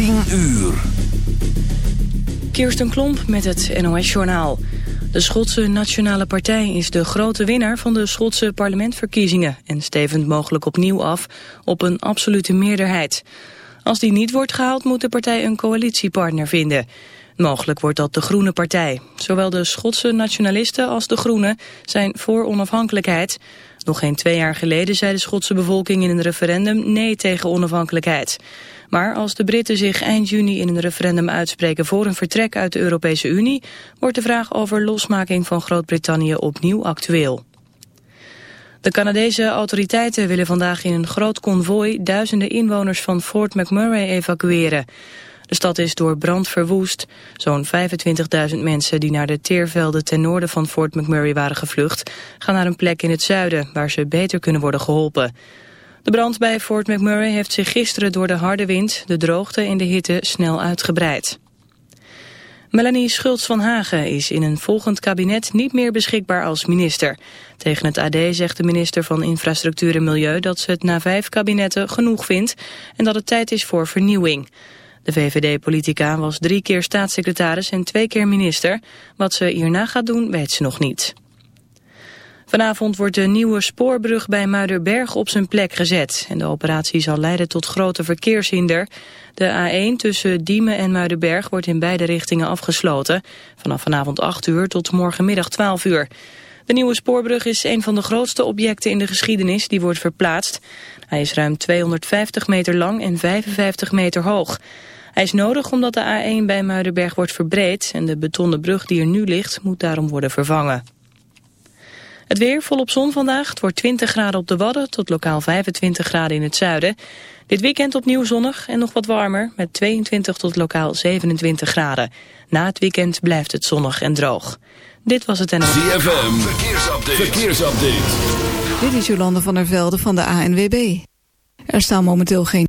10 uur. Kirsten Klomp met het NOS-journaal. De Schotse Nationale Partij is de grote winnaar van de Schotse parlementverkiezingen... en stevend mogelijk opnieuw af op een absolute meerderheid. Als die niet wordt gehaald moet de partij een coalitiepartner vinden. Mogelijk wordt dat de Groene Partij. Zowel de Schotse nationalisten als de Groenen zijn voor onafhankelijkheid... Nog geen twee jaar geleden zei de Schotse bevolking in een referendum nee tegen onafhankelijkheid. Maar als de Britten zich eind juni in een referendum uitspreken voor een vertrek uit de Europese Unie, wordt de vraag over losmaking van Groot-Brittannië opnieuw actueel. De Canadese autoriteiten willen vandaag in een groot konvooi duizenden inwoners van Fort McMurray evacueren. De stad is door brand verwoest. Zo'n 25.000 mensen die naar de teervelden ten noorden van Fort McMurray waren gevlucht... gaan naar een plek in het zuiden waar ze beter kunnen worden geholpen. De brand bij Fort McMurray heeft zich gisteren door de harde wind, de droogte en de hitte snel uitgebreid. Melanie Schultz van Hagen is in een volgend kabinet niet meer beschikbaar als minister. Tegen het AD zegt de minister van Infrastructuur en Milieu dat ze het na vijf kabinetten genoeg vindt en dat het tijd is voor vernieuwing. De VVD-politica was drie keer staatssecretaris en twee keer minister. Wat ze hierna gaat doen, weet ze nog niet. Vanavond wordt de nieuwe spoorbrug bij Muiderberg op zijn plek gezet. En de operatie zal leiden tot grote verkeershinder. De A1 tussen Diemen en Muiderberg wordt in beide richtingen afgesloten. Vanaf vanavond 8 uur tot morgenmiddag 12 uur. De nieuwe spoorbrug is een van de grootste objecten in de geschiedenis die wordt verplaatst. Hij is ruim 250 meter lang en 55 meter hoog. Hij is nodig omdat de A1 bij Muidenberg wordt verbreed en de betonnen brug die er nu ligt moet daarom worden vervangen. Het weer volop zon vandaag. Het wordt 20 graden op de Wadden tot lokaal 25 graden in het zuiden. Dit weekend opnieuw zonnig en nog wat warmer met 22 tot lokaal 27 graden. Na het weekend blijft het zonnig en droog. Dit was het en... ZFM, verkeersupdate. verkeersupdate. Dit is Jolande van der Velde van de ANWB. Er staan momenteel geen...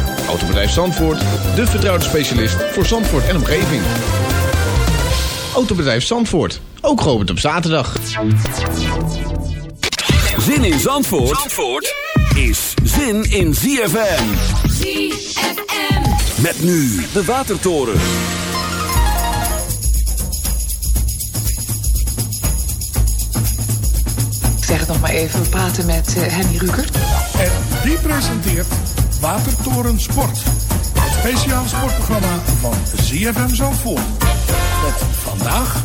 Autobedrijf Zandvoort, de vertrouwde specialist voor Zandvoort en omgeving. Autobedrijf Zandvoort, ook geopend op zaterdag. Zin in Zandvoort, Zandvoort is zin in ZFM. ZFM. Met nu de Watertoren. Ik zeg het nog maar even, we praten met uh, Henny Rukert. En die presenteert Watertoren Sport. Het speciaal sportprogramma van ZFM Zandvoort. Met vandaag...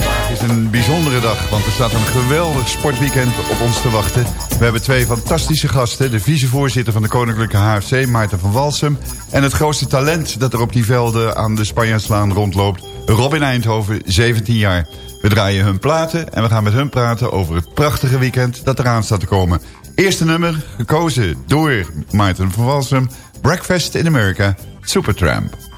Het is een bijzondere dag, want er staat een geweldig sportweekend op ons te wachten. We hebben twee fantastische gasten. De vicevoorzitter van de Koninklijke HFC, Maarten van Walsum. En het grootste talent dat er op die velden aan de Spanjaarslaan rondloopt. Robin Eindhoven, 17 jaar. We draaien hun platen en we gaan met hun praten over het prachtige weekend dat eraan staat te komen. Eerste nummer, gekozen door Maarten van Walsum. Breakfast in America, Supertramp.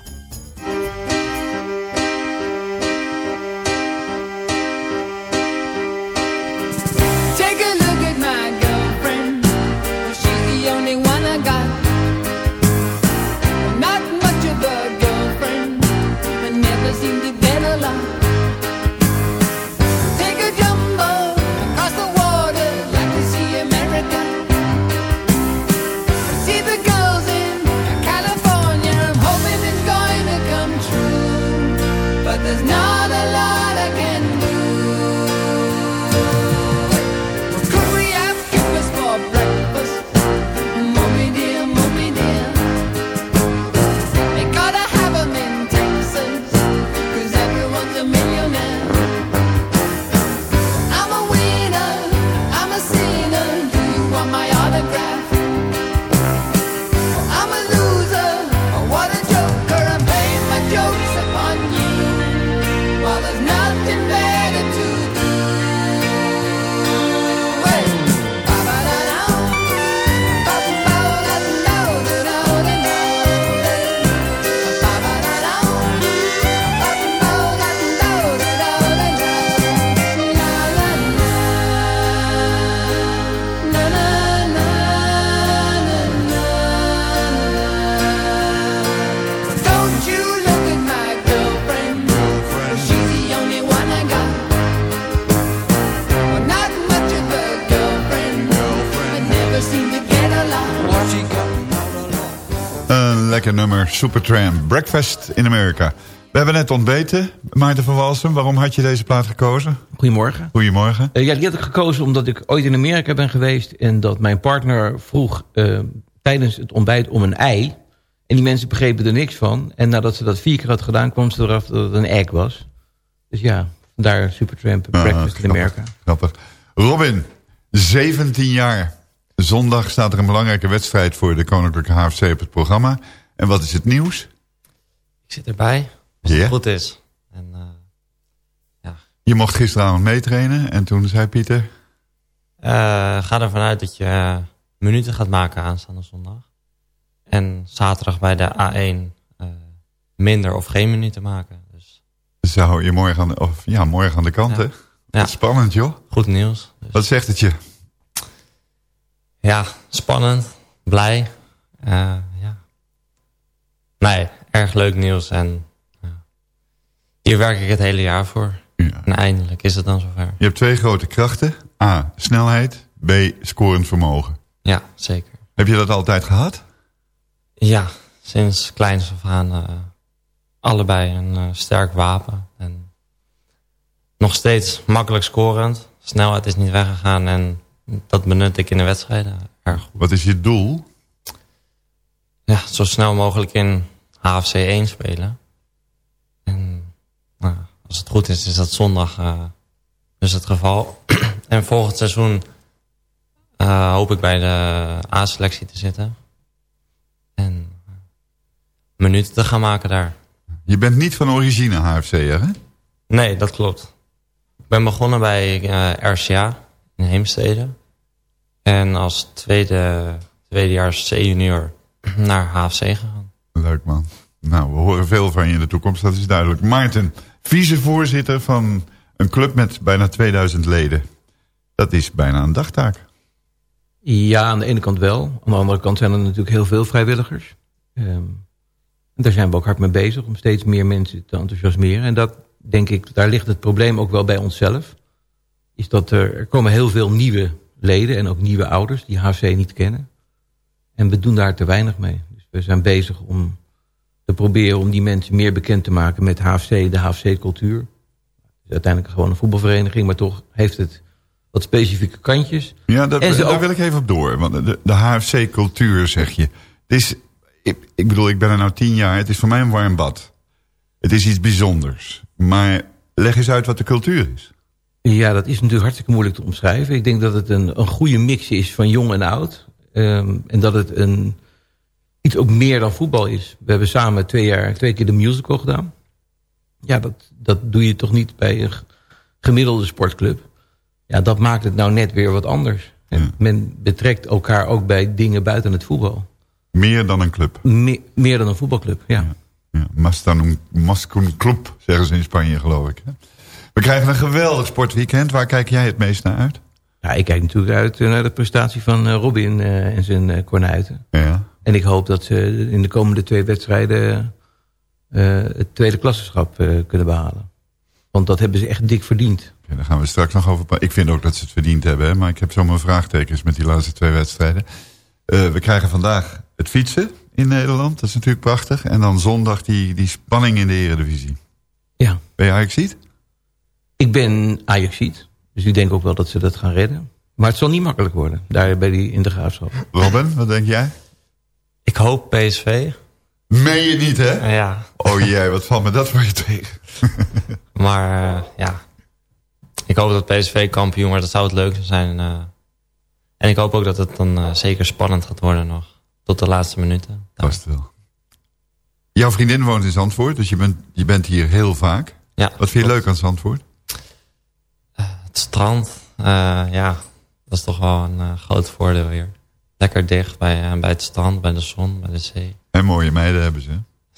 Supertramp. Breakfast in America. We hebben net ontbeten, Maarten van Walsum. Waarom had je deze plaat gekozen? Goedemorgen. Goedemorgen. Uh, ja, die had ik gekozen omdat ik ooit in Amerika ben geweest... en dat mijn partner vroeg uh, tijdens het ontbijt om een ei. En die mensen begrepen er niks van. En nadat ze dat vier keer had gedaan, kwam ze erachter dat het een egg was. Dus ja, daar Supertramp, Breakfast ah, in America. Grappig. Robin, 17 jaar. Zondag staat er een belangrijke wedstrijd voor de Koninklijke HFC op het programma. En wat is het nieuws? Ik zit erbij, als het goed is. En, uh, ja. Je mocht gisteravond meetrainen en toen zei Pieter... Uh, ga ervan uit dat je minuten gaat maken aanstaande zondag. En zaterdag bij de A1 uh, minder of geen minuten maken. Dus... Zou je morgen aan de, of, ja, morgen aan de kant, ja. hè? Ja. Spannend, joh. Goed nieuws. Dus. Wat zegt het je? Ja, spannend, blij. Uh. Nee, erg leuk nieuws. En uh, hier werk ik het hele jaar voor. Ja. En eindelijk is het dan zover. Je hebt twee grote krachten. A, snelheid. B, scorend vermogen. Ja, zeker. Heb je dat altijd gehad? Ja, sinds kleins af aan uh, allebei een sterk wapen. En nog steeds makkelijk scorend. Snelheid is niet weggegaan en dat benut ik in de wedstrijden erg goed. Wat is je doel? Ja, zo snel mogelijk in HFC 1 spelen. En nou, als het goed is, is dat zondag uh, dus het geval. en volgend seizoen uh, hoop ik bij de A-selectie te zitten. En uh, minuten te gaan maken daar. Je bent niet van origine HFC, hè? Nee, dat klopt. Ik ben begonnen bij RCA in Heemstede. En als tweede, tweedejaars C-junior naar HFC gegaan. Leuk man. Nou, we horen veel van je in de toekomst, dat is duidelijk. Maarten, vicevoorzitter van een club met bijna 2000 leden. Dat is bijna een dagtaak. Ja, aan de ene kant wel. Aan de andere kant zijn er natuurlijk heel veel vrijwilligers. Um, daar zijn we ook hard mee bezig om steeds meer mensen te enthousiasmeren. En dat denk ik, daar ligt het probleem ook wel bij onszelf. Is dat er, er komen heel veel nieuwe leden en ook nieuwe ouders die HFC niet kennen. En we doen daar te weinig mee. Dus we zijn bezig om te proberen om die mensen meer bekend te maken met HFC, de HFC-cultuur. Het is uiteindelijk gewoon een voetbalvereniging, maar toch heeft het wat specifieke kantjes. Ja, dat, daar ook... wil ik even op door. Want de, de HFC-cultuur, zeg je. Het is, ik, ik bedoel, ik ben er nou tien jaar. Het is voor mij een warm bad. Het is iets bijzonders. Maar leg eens uit wat de cultuur is. Ja, dat is natuurlijk hartstikke moeilijk te omschrijven. Ik denk dat het een, een goede mix is van jong en oud. Um, en dat het een, iets ook meer dan voetbal is. We hebben samen twee, jaar, twee keer de musical gedaan. Ja, dat, dat doe je toch niet bij een gemiddelde sportclub. Ja, dat maakt het nou net weer wat anders. Ja. Men betrekt elkaar ook bij dingen buiten het voetbal. Meer dan een club? Me, meer dan een voetbalclub, ja. ja. ja. Mas un club, zeggen ze in Spanje, geloof ik. Hè? We krijgen een geweldig sportweekend. Waar kijk jij het meest naar uit? Ja, ik kijk natuurlijk uit naar de prestatie van eh, Robin uh, en zijn kornuiten. Ja. En ik hoop dat ze in de komende twee wedstrijden het tweede klassenschap kunnen behalen. Want dat hebben ze echt dik verdiend. Ja, daar gaan we straks nog over. Ik vind ook dat ze het verdiend hebben. Hè? Maar ik heb zomaar vraagtekens met die laatste twee wedstrijden. we krijgen vandaag het fietsen in Nederland. Dat is natuurlijk prachtig. En dan zondag die, die spanning in de eredivisie. Ja. Ben je ziet? Ik ben Ajaxiet. Dus ik denk ook wel dat ze dat gaan redden. Maar het zal niet makkelijk worden. Daar bij die in de graafschap. Robin, wat denk jij? Ik hoop PSV. Meen je niet, hè? Ja. Oh jee, wat valt me dat voor je tegen? maar uh, ja. Ik hoop dat PSV kampioen wordt. Dat zou het leukste zijn. Uh, en ik hoop ook dat het dan uh, zeker spannend gaat worden nog. Tot de laatste minuten. Vast wel. Jouw vriendin woont in Zandvoort. Dus je bent, je bent hier heel vaak. Ja, wat vind je leuk aan Zandvoort? Het strand, uh, ja, dat is toch wel een uh, groot voordeel hier. Lekker dicht bij, uh, bij het strand, bij de zon, bij de zee. En mooie meiden hebben ze.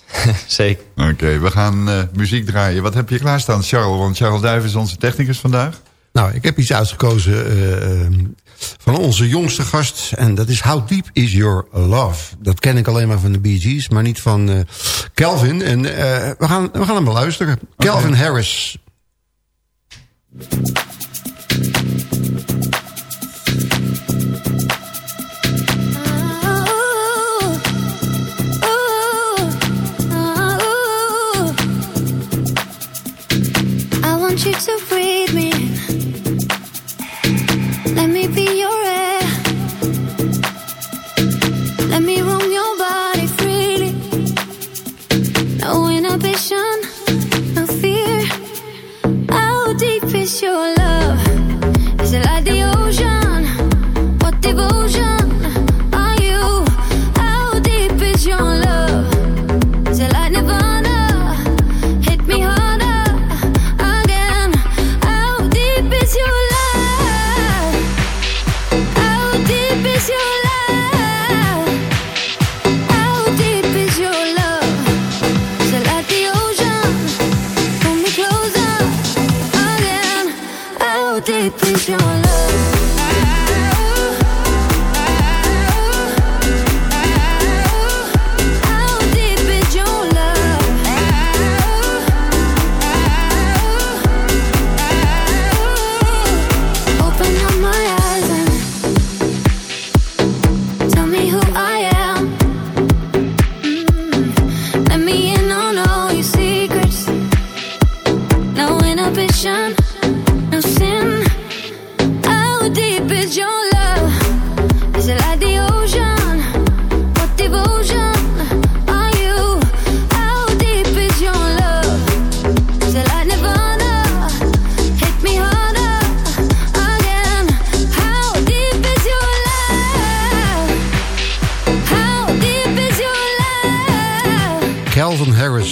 Zeker. Oké, we gaan muziek draaien. Wat heb je klaarstaan, Charles? Want Charles Duiven is onze technicus vandaag. Nou, ik heb iets uitgekozen van onze jongste gast. En dat is How Deep Is Your Love? Dat ken ik alleen maar van de Bee Gees, maar niet van Calvin. En we, gaan, we gaan hem beluisteren. Okay. Calvin Harris.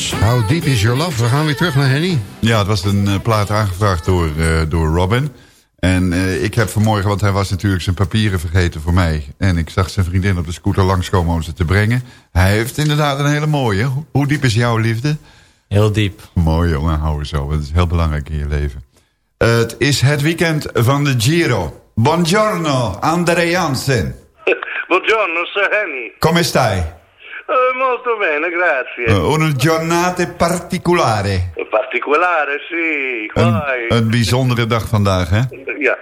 How Deep Is Your Love? We gaan weer terug naar Henny. Ja, het was een eh, plaat aangevraagd door, eh, door Robin. En eh, ik heb vanmorgen, want hij was natuurlijk zijn papieren vergeten voor mij. En ik zag zijn vriendin op de scooter langskomen om ze te brengen. Hij heeft inderdaad een hele mooie. Hoe- Hoe diep is jouw liefde? Heel diep. Mooi jongen, hou er zo. Dat is heel belangrijk in je leven. het is het weekend van de Giro. Buongiorno, André Jansen. Buongiorno, Sir Henny. Come stai? Eh, molto bene, grazie. Eh, una giornata particolare. Particolare, sì. Een, een bijzondere dag vandaag, hè? Ja.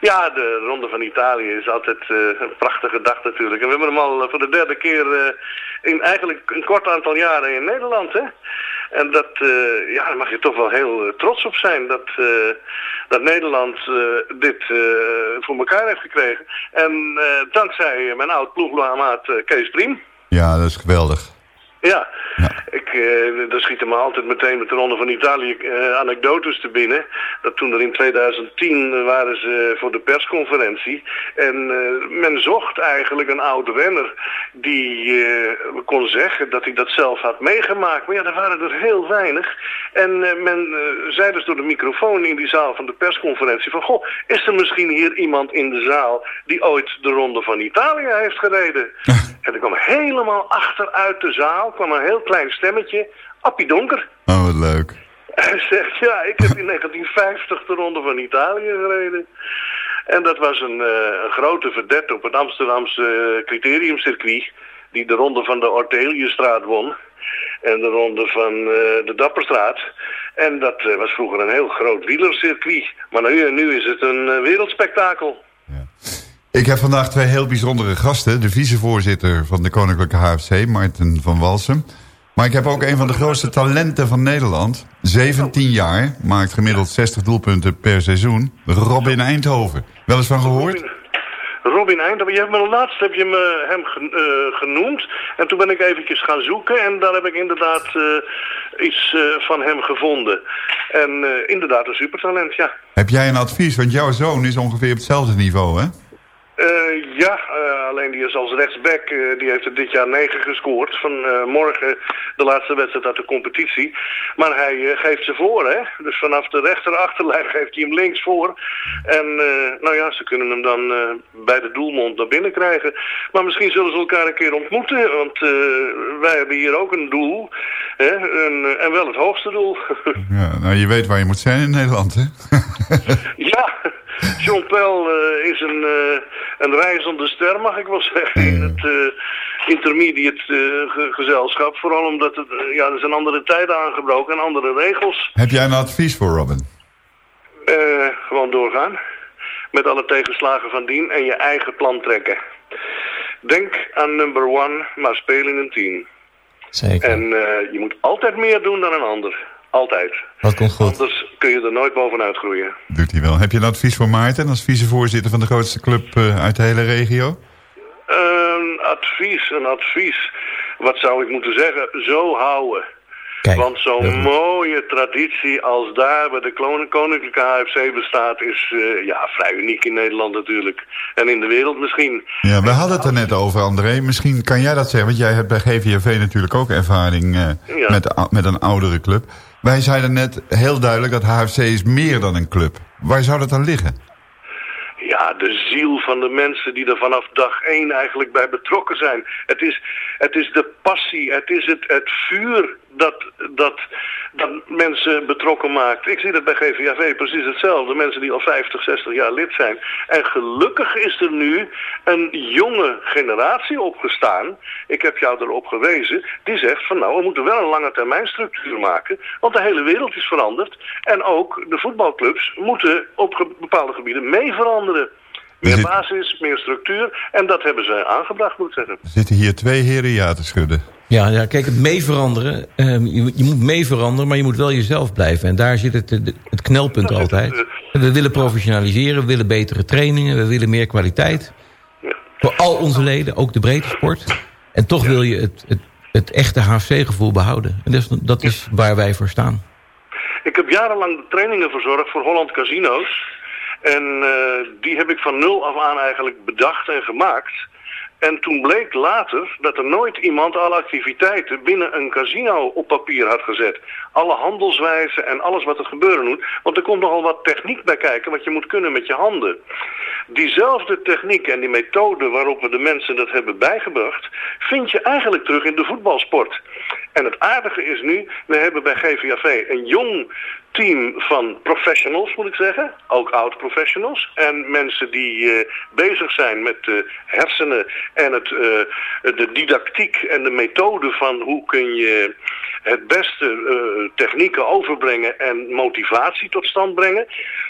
ja, de Ronde van Italië is altijd eh, een prachtige dag natuurlijk. En we hebben hem al eh, voor de derde keer eh, in eigenlijk een kort aantal jaren in Nederland, hè? En dat, eh, ja, daar mag je toch wel heel eh, trots op zijn dat, eh, dat Nederland eh, dit eh, voor elkaar heeft gekregen. En eh, dankzij mijn oud ploegmaat eh, Kees Priem. Ja, dat is geweldig. Ja, Ik, eh daar schieten me altijd meteen met de Ronde van Italië eh, anekdotes te binnen. Dat toen er in 2010 waren ze voor de persconferentie. En eh, men zocht eigenlijk een oud renner die kon zeggen dat hij dat zelf had meegemaakt. Maar ja, er waren er heel weinig. En men zei dus door de microfoon in die zaal van de persconferentie van... Goh, is er misschien hier iemand in de zaal die ooit de Ronde van Italië heeft gereden? en er kwam helemaal achteruit de zaal kwam een heel klein stemmetje. Appie Donker. Oh, wat leuk. Hij zegt, ja, ik heb in 1950 de Ronde van Italië gereden. En dat was een, eh, een grote verdette op het Amsterdamse eh, criteriumcircuit... die de Ronde van de Orteliusstraat won. En de Ronde van eh, de Dapperstraat. En dat was vroeger een heel groot wielercircuit. Maar nu, nu is het een wereldspektakel. Ik heb vandaag twee heel bijzondere gasten. De vicevoorzitter van de Koninklijke HFC, Martin van Walsum. Maar ik heb ook een van de grootste talenten van Nederland. 17 jaar, maakt gemiddeld 60 doelpunten per seizoen. Robin Eindhoven. Wel eens van gehoord? Robin Eindhoven, je hebt me laatst heb je me hem eh, genoemd. En toen ben ik eventjes gaan zoeken en daar heb ik inderdaad eh, iets eh, van hem gevonden. En inderdaad een supertalent, ja. Heb jij een advies? Want jouw zoon is ongeveer op hetzelfde niveau, hè? Eh, ja, eh, alleen die is als rechtsback, eh, die heeft er dit jaar 9 gescoord. Van morgen de laatste wedstrijd uit de competitie. Maar hij geeft ze voor, hè. Dus vanaf de rechter achterlijn geeft hij hem links voor. En nou ja, ze kunnen hem dan bij de doelmond naar binnen krijgen. Maar misschien zullen ze elkaar een keer ontmoeten. Want wij hebben hier ook een doel. Hè, en, en wel het hoogste doel. Ja, nou, je weet waar je moet zijn in Nederland, hè? Ja, John Pel eh, is een, eh, een reizende ster, mag ik wel zeggen, in het eh, intermediate eh, ge- gezelschap. Vooral omdat het, ja, er zijn andere tijden aangebroken en andere regels. Heb jij een advies voor Robin? Eh, gewoon doorgaan. Met alle tegenslagen van dien en je eigen plan trekken. Denk aan number one, maar speel in een team. Zeker. En eh, je moet altijd meer doen dan een ander. Altijd. Dat komt goed. Anders kun je er nooit bovenuit groeien. Doet hij wel. Heb je een advies voor Maarten als vicevoorzitter van de grootste club eh, uit de hele regio? Een advies, een advies. Wat zou ik moeten zeggen? Zo houden. Want zo'n mooie traditie als daar bij de Koninklijke Koninklijke HFC bestaat... is eh, ja, vrij uniek in Nederland natuurlijk. En in de wereld misschien. Ja, we hadden het er net over, André. Misschien kan jij dat zeggen, want jij hebt bij GVV natuurlijk ook ervaring eh, Ja. met, met een oudere club. Wij zeiden net heel duidelijk dat HFC is meer dan een club. Waar zou dat dan liggen? Ja, de ziel van de mensen die er vanaf dag één eigenlijk bij betrokken zijn. Het is, het is de passie, het is het, het vuur dat, dat, dat mensen betrokken maakt. Ik zie dat bij GVAV precies hetzelfde. Mensen die al 50, 60 jaar lid zijn. En gelukkig is er nu een jonge generatie opgestaan. Ik heb jou erop gewezen. Die zegt van nou, we moeten wel een lange termijn structuur maken. Want de hele wereld is veranderd. En ook de voetbalclubs moeten op bepaalde gebieden mee veranderen. Meer basis, meer structuur. En dat hebben ze aangebracht, moet ik zeggen. Er zitten hier twee heren ja te schudden. Ja, ja kijk, het mee veranderen. ehm, je, je moet mee veranderen, maar je moet wel jezelf blijven. En daar zit het, het, knelpunt altijd. We willen professionaliseren, we willen betere trainingen... we willen meer kwaliteit. Voor al onze leden, ook de breedte sport. En toch wil je het, het, het echte HFC-gevoel behouden. En dat is, dat is waar wij voor staan. Ik heb jarenlang de trainingen verzorgd voor Holland Casino's. En eh, die heb ik van nul af aan eigenlijk bedacht en gemaakt. En toen bleek later dat er nooit iemand alle activiteiten binnen een casino op papier had gezet. Alle handelswijzen en alles wat er gebeuren moet. Want er komt nogal wat techniek bij kijken wat je moet kunnen met je handen. Diezelfde techniek en die methode waarop we de mensen dat hebben bijgebracht... vind je eigenlijk terug in de voetbalsport. En het aardige is nu, we hebben bij GVAV een jong team van professionals, moet ik zeggen. Ook oud-professionals. En mensen die eh, bezig zijn met de hersenen en het, eh, de didactiek en de methode van hoe kun je het beste eh, technieken overbrengen en motivatie tot stand brengen.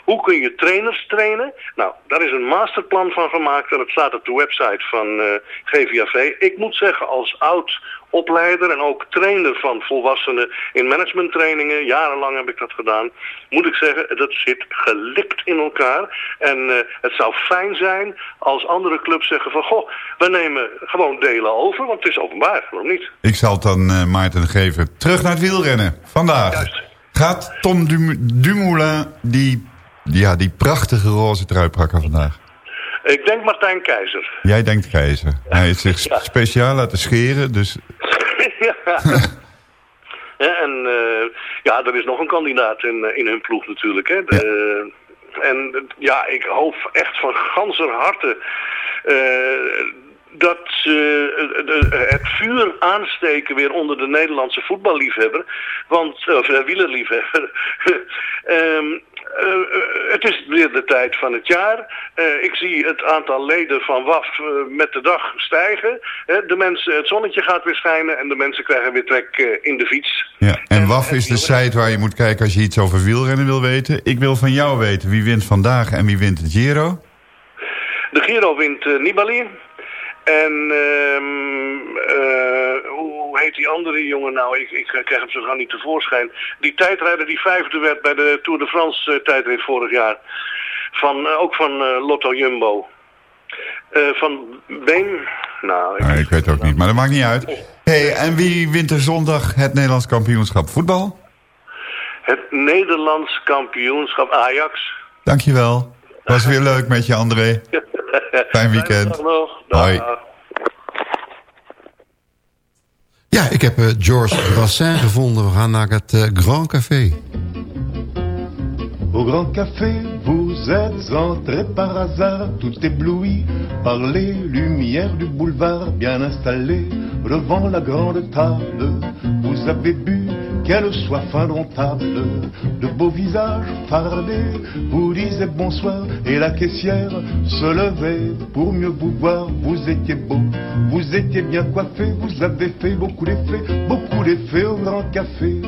Hoe kun je trainers trainen? Nou, daar is een masterplan van gemaakt en het staat op de website van eh, GVAV. Ik moet zeggen, als oud opleider en ook trainer van volwassenen in managementtrainingen. Jarenlang heb ik dat gedaan. Moet ik zeggen, dat zit gelikt in elkaar. En eh, het zou fijn zijn als andere clubs zeggen van... goh, we nemen gewoon delen over, want het is openbaar. Waarom niet? Ik zal het dan eh, Maarten geven. Terug naar het wielrennen. Vandaag gaat Tom Dum- Dumoulin die, ja, die prachtige roze trui pakken vandaag. Ik denk Martijn Keizer. Jij denkt keizer. Hij heeft zich Ja. speciaal laten scheren, dus ja. En eh, ja, er is nog een kandidaat in, eh, in hun ploeg natuurlijk. Hè. De- en eh, ja, ik hoop echt van ganser harte eh, dat ze eh, het vuur aansteken weer onder de Nederlandse voetballiefhebber. Want, of uh, wielerliefhebber. Ehm, eh, eh, het is weer de tijd van het jaar. Eh, ik zie het aantal leden van WAF met de dag stijgen. De mensen, het zonnetje gaat weer schijnen en de mensen krijgen weer trek in de fiets. ja. En WAF is de site waar je moet kijken als je iets over wielrennen wil weten. Ik wil van jou weten wie wint vandaag en wie wint het Giro. De Giro wint Nibali. En ehm, eh, hoe heet die andere jongen nou? Ik, ik krijg hem zo gauw niet tevoorschijn. Die tijdrijder die vijfde werd bij de Tour de France eh, tijdrit vorig jaar. Van, eh, ook van Lotto Jumbo. Van Been. Nou, ik, Nou, ik weet het ook niet, maar dat maakt niet uit. hey, en wie wint er zondag het Nederlands kampioenschap voetbal? het Nederlands kampioenschap Ajax. Dankjewel. Was weer leuk met je, André. Fijn weekend. Dag nog. Hoi. Ja, ik heb eh, George Bassin gevonden. We gaan naar het eh, Grand Café. Au Grand Café, vous êtes entré par hasard, tout ébloui par les lumières du boulevard, bien installé devant la grande table. Vous avez bu, quelle soif indomptable, de beaux visages fardés, vous disiez bonsoir, et la caissière se levait pour mieux vous voir. Vous étiez beau, vous étiez bien coiffé, vous avez fait beaucoup d'effets, beaucoup d'effets au Grand Café.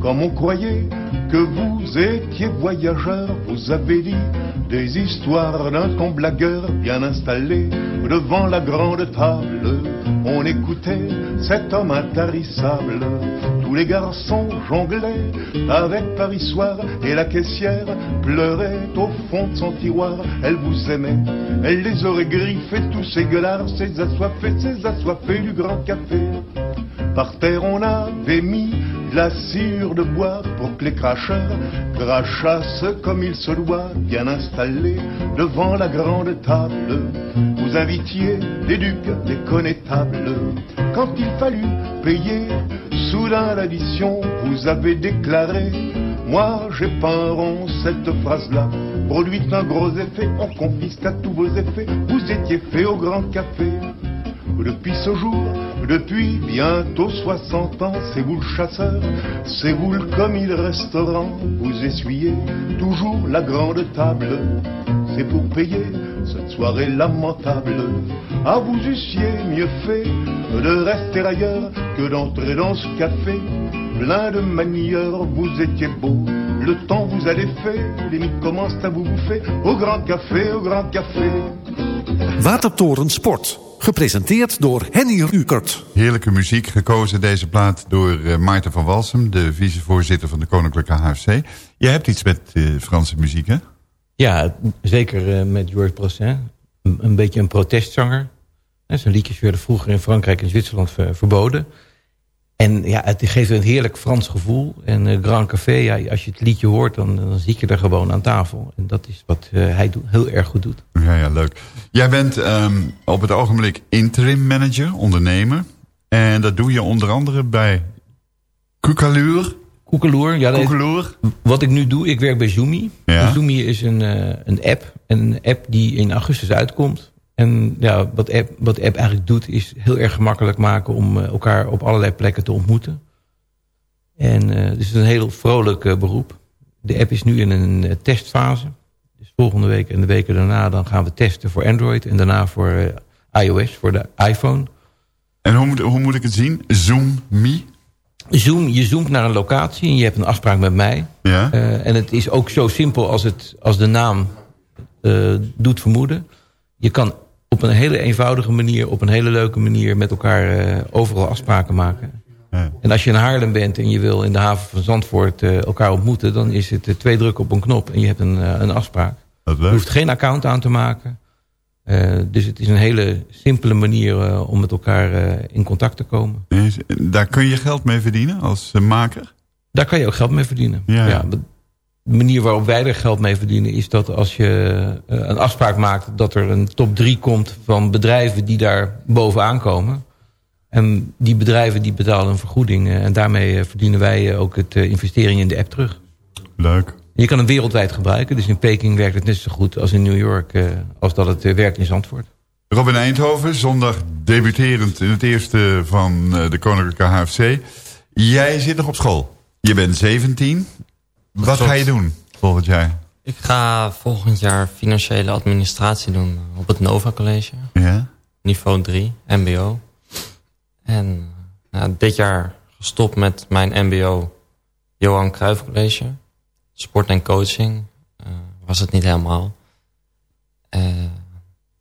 Comme on croyait que vous étiez voyageur, vous avez dit des histoires d'un con blagueur bien installé devant la grande table. On écoutait cet homme intarissable. Tous les garçons jonglaient avec Paris soir et la caissière pleurait au fond de son tiroir. Elle vous aimait, elle les aurait griffés, tous ces gueulards, ces assoiffés, ces assoiffés du grand café. Par terre on avait mis la cire de bois pour que les cracheurs crachassent comme il se doit, bien installés devant la grande table. Vous invitiez les ducs, les connétables. Quand il fallut payer, soudain l'addition, vous avez déclaré moi j'ai pas rond cette phrase-là Produit un gros effet, on confisque à tous vos effets Vous étiez fait au grand café depuis ce jour, depuis bientôt 60 ans, c'est vous le chasseur, c'est vous le commis de restaurant, vous essuyez toujours la grande table, c'est pour payer cette soirée lamentable. Ah, vous eussiez mieux fait de rester ailleurs que d'entrer dans ce café, plein de manières, vous étiez beau. Le temps vous a défait, les mythes commencent à vous bouffer, au grand café, au grand café. Gepresenteerd door Henny Rukert. Heerlijke muziek, gekozen deze plaat door uh, Maarten van Walsum... de vicevoorzitter van de Koninklijke HFC. Jij hebt iets met uh, Franse muziek, hè? Ja, zeker uh, met Georges Brassens. Een, een, beetje een protestzanger. Zijn liedjes werden vroeger in Frankrijk en Zwitserland ver, verboden. En ja, het geeft een heerlijk Frans gevoel. En uh, Grand Café, ja, als je het liedje hoort, dan, dan zit je er gewoon aan tafel. En dat is wat uh, hij heel erg goed doet. Ja, ja, leuk. Jij bent um, op het ogenblik interim manager, ondernemer. En dat doe je onder andere bij Koekaloer. Koekeloer, ja. Koekeloer. Wat ik nu doe, ik werk bij Zoomi. Ja. Zoomi is een, uh, een app. Een app die in augustus uitkomt. En ja, wat app, wat app eigenlijk doet, is heel erg gemakkelijk maken om uh, elkaar op allerlei plekken te ontmoeten. En uh, dus het is een heel vrolijk uh, beroep. De app is nu in een testfase. Dus volgende week en de weken daarna dan gaan we testen voor Android en daarna voor iOS, voor de iPhone. En hoe moet, hoe moet ik het zien? Zoom Me? Zoom, je zoomt naar een locatie en je hebt een afspraak met mij. Ja. en het is ook zo simpel als, het, als de naam doet vermoeden. Je kan op een hele eenvoudige manier, op een hele leuke manier... met elkaar uh, overal afspraken maken. Ja. En als je in Haarlem bent en je wil in de haven van Zandvoort uh, elkaar ontmoeten... dan is het uh, twee drukken op een knop en je hebt een, een afspraak. Dat je hoeft geen account aan te maken. dus het is een hele simpele manier om met elkaar in contact te komen. Daar kun je geld mee verdienen als maker? Daar kan je ook geld mee verdienen. Ja. ja de manier waarop wij er geld mee verdienen... is dat als je een afspraak maakt... dat er een top 3 komt van bedrijven die daar bovenaan komen. En die bedrijven die betalen een vergoeding. En daarmee verdienen wij ook het investering in de app terug. Leuk. Je kan hem wereldwijd gebruiken. Dus in Peking werkt het net zo goed als in New York... als dat het werkt in Zandvoort. Robin Eindhoven, zondag debuterend in het eerste van de Koninklijke HFC. Jij zit nog op school. Je bent 17... Wat ga je doen volgend jaar? Ik ga volgend jaar financiële administratie doen op het Nova College. Ja? Niveau 3, mbo. En nou, dit jaar gestopt met mijn mbo Johan Cruijff College. Sport en coaching uh, was het niet helemaal. Uh,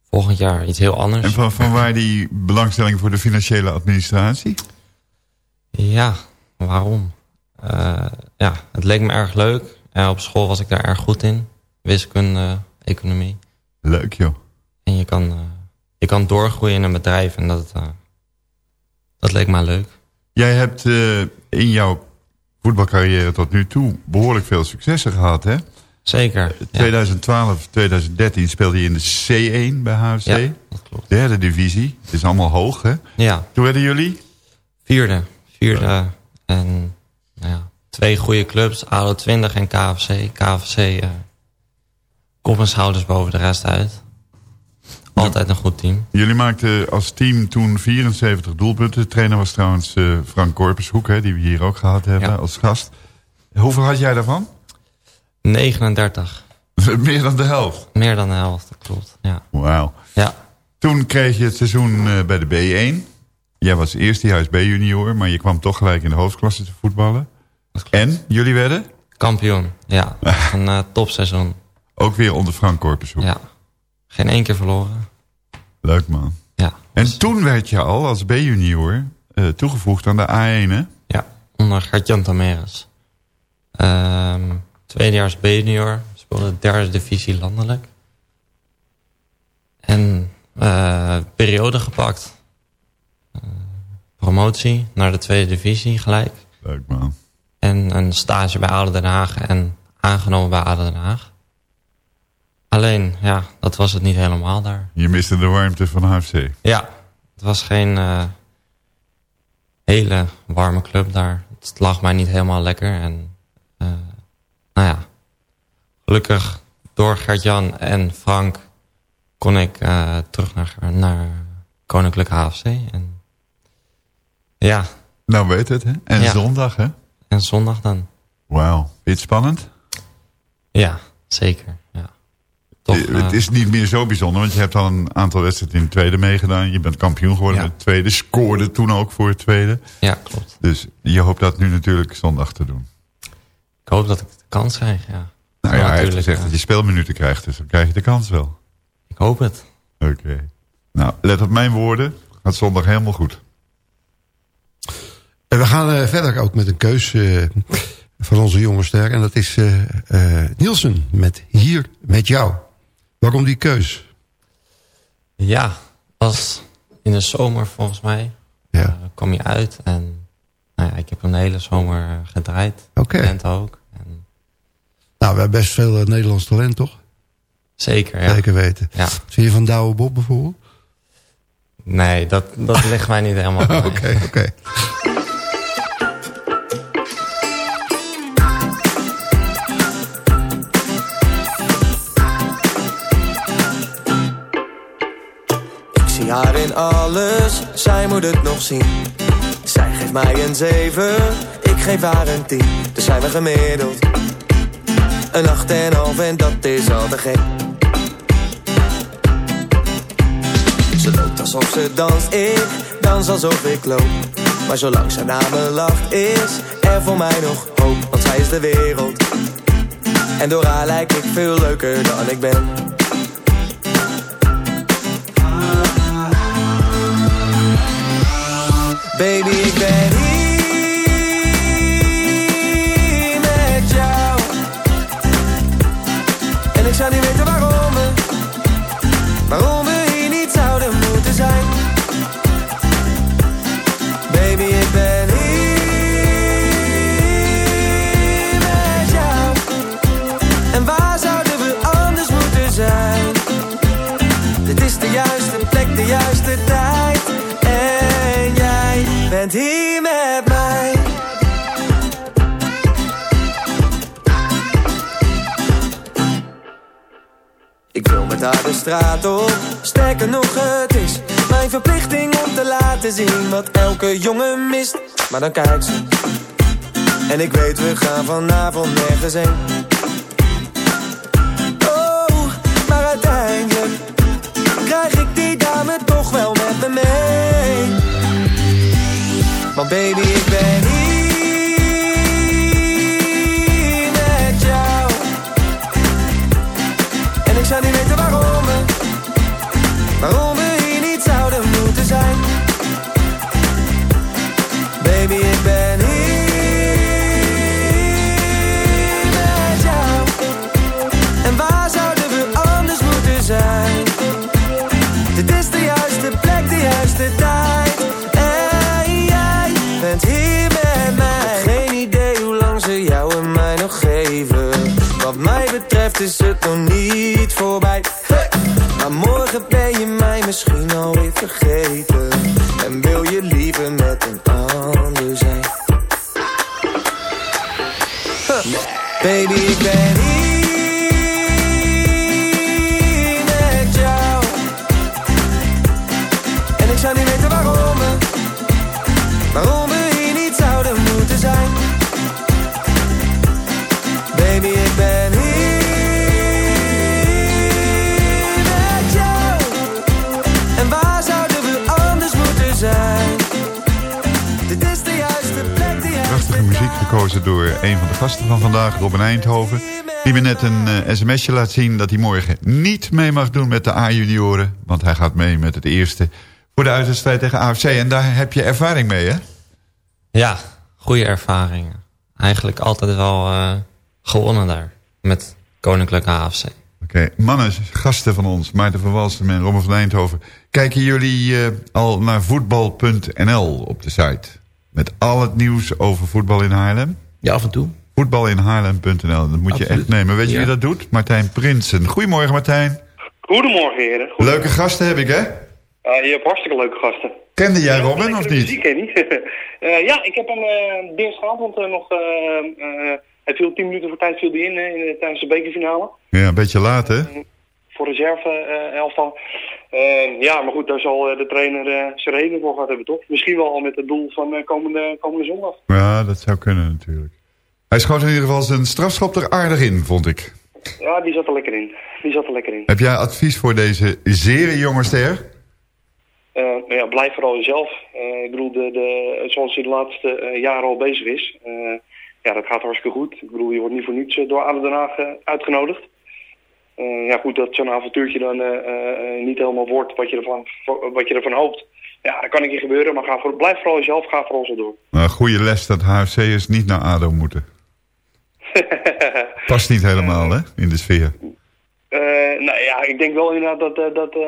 volgend jaar iets heel anders. En van, van waar die belangstelling voor de financiële administratie? Ja, waarom? Uh, ja, het leek me erg leuk. En op school was ik daar erg goed in. Wiskunde, economie. Leuk joh. En je kan, uh, je kan doorgroeien in een bedrijf. En dat, uh, dat leek me leuk. Jij hebt in jouw voetbalcarrière tot nu toe behoorlijk veel successen gehad hè? Zeker. 2012, ja. 2013 speelde je in de C1 bij HFC. Ja, dat klopt. Derde divisie. Het is allemaal hoog hè? Ja. Toen werden jullie? Vierde. Vierde. En ja, twee goede clubs, ADO 20 en KFC. KFC uh, kopenshouders boven de rest uit. Altijd een goed team. Jullie maakten als team toen 74 doelpunten. De trainer was trouwens uh, Frank Korpershoek, hè, die we hier ook gehad hebben ja. als gast. Hoeveel had jij daarvan? 39. Meer dan de helft? Meer dan de helft, dat klopt. Ja. Wauw. Ja. Toen kreeg je het seizoen uh, bij de B1. Jij was eerstejaars B-junior, maar je kwam toch gelijk in de hoofdklasse te voetballen. En, jullie werden? Kampioen, ja. een uh, topseizoen. Ook weer onder Frank Korpershoek. Ja, geen één keer verloren. Leuk man. Ja. En toen werd je al als B-junior uh, toegevoegd aan de A1 hè? Ja, onder Gert-Jan Tameres. Um, tweedejaars B-junior, speelde de derde divisie landelijk. En uh, periode gepakt. Promotie naar de tweede divisie gelijk. Leuk man. En een stage bij ADO Den Haag en aangenomen bij ADO Den Haag. Alleen, ja, dat was het niet helemaal daar. Je miste de warmte van HFC. Ja, het was geen uh, hele warme club daar. Het lag mij niet helemaal lekker. En uh, nou ja, gelukkig door Gert-Jan en Frank kon ik uh, terug naar, naar Koninklijk HFC. En ja. Nou weet het, hè? En ja. zondag, hè? En zondag dan. Wauw. Vind je het spannend? Ja, zeker. Ja. Toch, het uh, is niet meer zo bijzonder, want je hebt al een aantal wedstrijden in het tweede meegedaan. Je bent kampioen geworden ja. met het tweede. Scoorde toen ook voor het tweede. Ja, klopt. Dus je hoopt dat nu natuurlijk zondag te doen. Ik hoop dat ik de kans krijg, ja. Nou ja, hij heeft gezegd dat je speelminuten krijgt, dus dan krijg je de kans wel. Ik hoop het. Oké. Okay. Nou, let op mijn woorden. Gaat zondag helemaal goed. We gaan uh, verder ook met een keus uh, van onze jonge ster. En dat is uh, Nielsen met Hier met jou. Waarom die keus? Ja, was in de zomer volgens mij. Ja. kwam je uit en nou ja, ik heb een hele zomer gedraaid. Oké. Okay. ook. En... Nou, we hebben best veel Nederlands talent, toch? Zeker, ja. Zeker weten. Ja. Zie je van Douwe Bob bijvoorbeeld? Nee, dat, dat ligt mij niet helemaal Oké, oké. Okay, okay. Alles, zij moet het nog zien. Zij geeft mij een 7, ik geef haar een 10. Dus zijn we gemiddeld. Een 8 en half en dat is al te gek. Ze loopt alsof ze danst, ik dans alsof ik loop. Maar zolang ze naar me lacht, is er voor mij nog hoop. Want zij is de wereld. En door haar lijk ik veel leuker dan ik ben. Baby, ben straat op, sterker nog het is Mijn verplichting om te laten zien wat elke jongen mist. Maar dan kijkt ze. En ik weet we gaan vanavond nergens heen. Oh, maar uiteindelijk Krijg ik die dame toch wel met me mee. Want baby ik ben hier gasten van vandaag, Robin Eindhoven. Die me net een eh, sms'je laat zien dat hij morgen niet mee mag doen met de A-junioren. Want hij gaat mee met het eerste voor de uitwedstrijd tegen AFC. En daar heb je ervaring mee, hè? Ja, goede ervaringen. Eigenlijk altijd wel eh, gewonnen daar. Met Koninklijke AFC. Oké, mannen, gasten van ons, Maarten van Walsum en Rommel van Eindhoven. Kijken jullie eh, al naar voetbal.nl op de site? Met al het nieuws over voetbal in Haarlem? Ja, af en toe. Voetbalinhaarlem.nl, dat moet je echt nemen. Weet je wie dat doet? Martijn Prinsen. Goedemorgen Martijn. Goedemorgen heren. Leuke gasten heb ik hè? Uh, je hebt hartstikke leuke gasten. Kende jij Robin of niet? Muziek, Kenny. uh, ja, ik heb hem uh, dinsdagavond nog... hij viel tien minuten voor tijd viel die in, in tijdens de bekerfinale. Ja, een beetje laat hè? voor reserve elftal. ja, maar goed, daar zal de trainer zijn reden voor gehad hebben, toch? Misschien wel al met het doel van komende, komende zondag. Ja, dat zou kunnen natuurlijk. Hij schoot in ieder geval zijn strafschop er aardig in, vond ik. Ja, die zat er lekker in. Die zat er lekker in. Heb jij advies voor deze zeer jonge ster? Uh, nou ja, blijf vooral jezelf. Uh, ik bedoel, de, de, zoals hij de laatste uh, jaren al bezig is. ja, dat gaat hartstikke goed. Ik bedoel, je wordt niet voor niets door Aden Den Haag uitgenodigd. ja goed, dat zo'n avontuurtje dan niet helemaal wordt wat je, ervan, wat je ervan hoopt. Ja, dat kan een keer gebeuren, maar ga voor, blijf vooral jezelf, ga vooral zo door. Een goede les dat HFC'ers niet naar ADO moeten. Past niet helemaal, hè, in de sfeer. Uh, nou ja, ik denk wel inderdaad dat, uh, dat uh,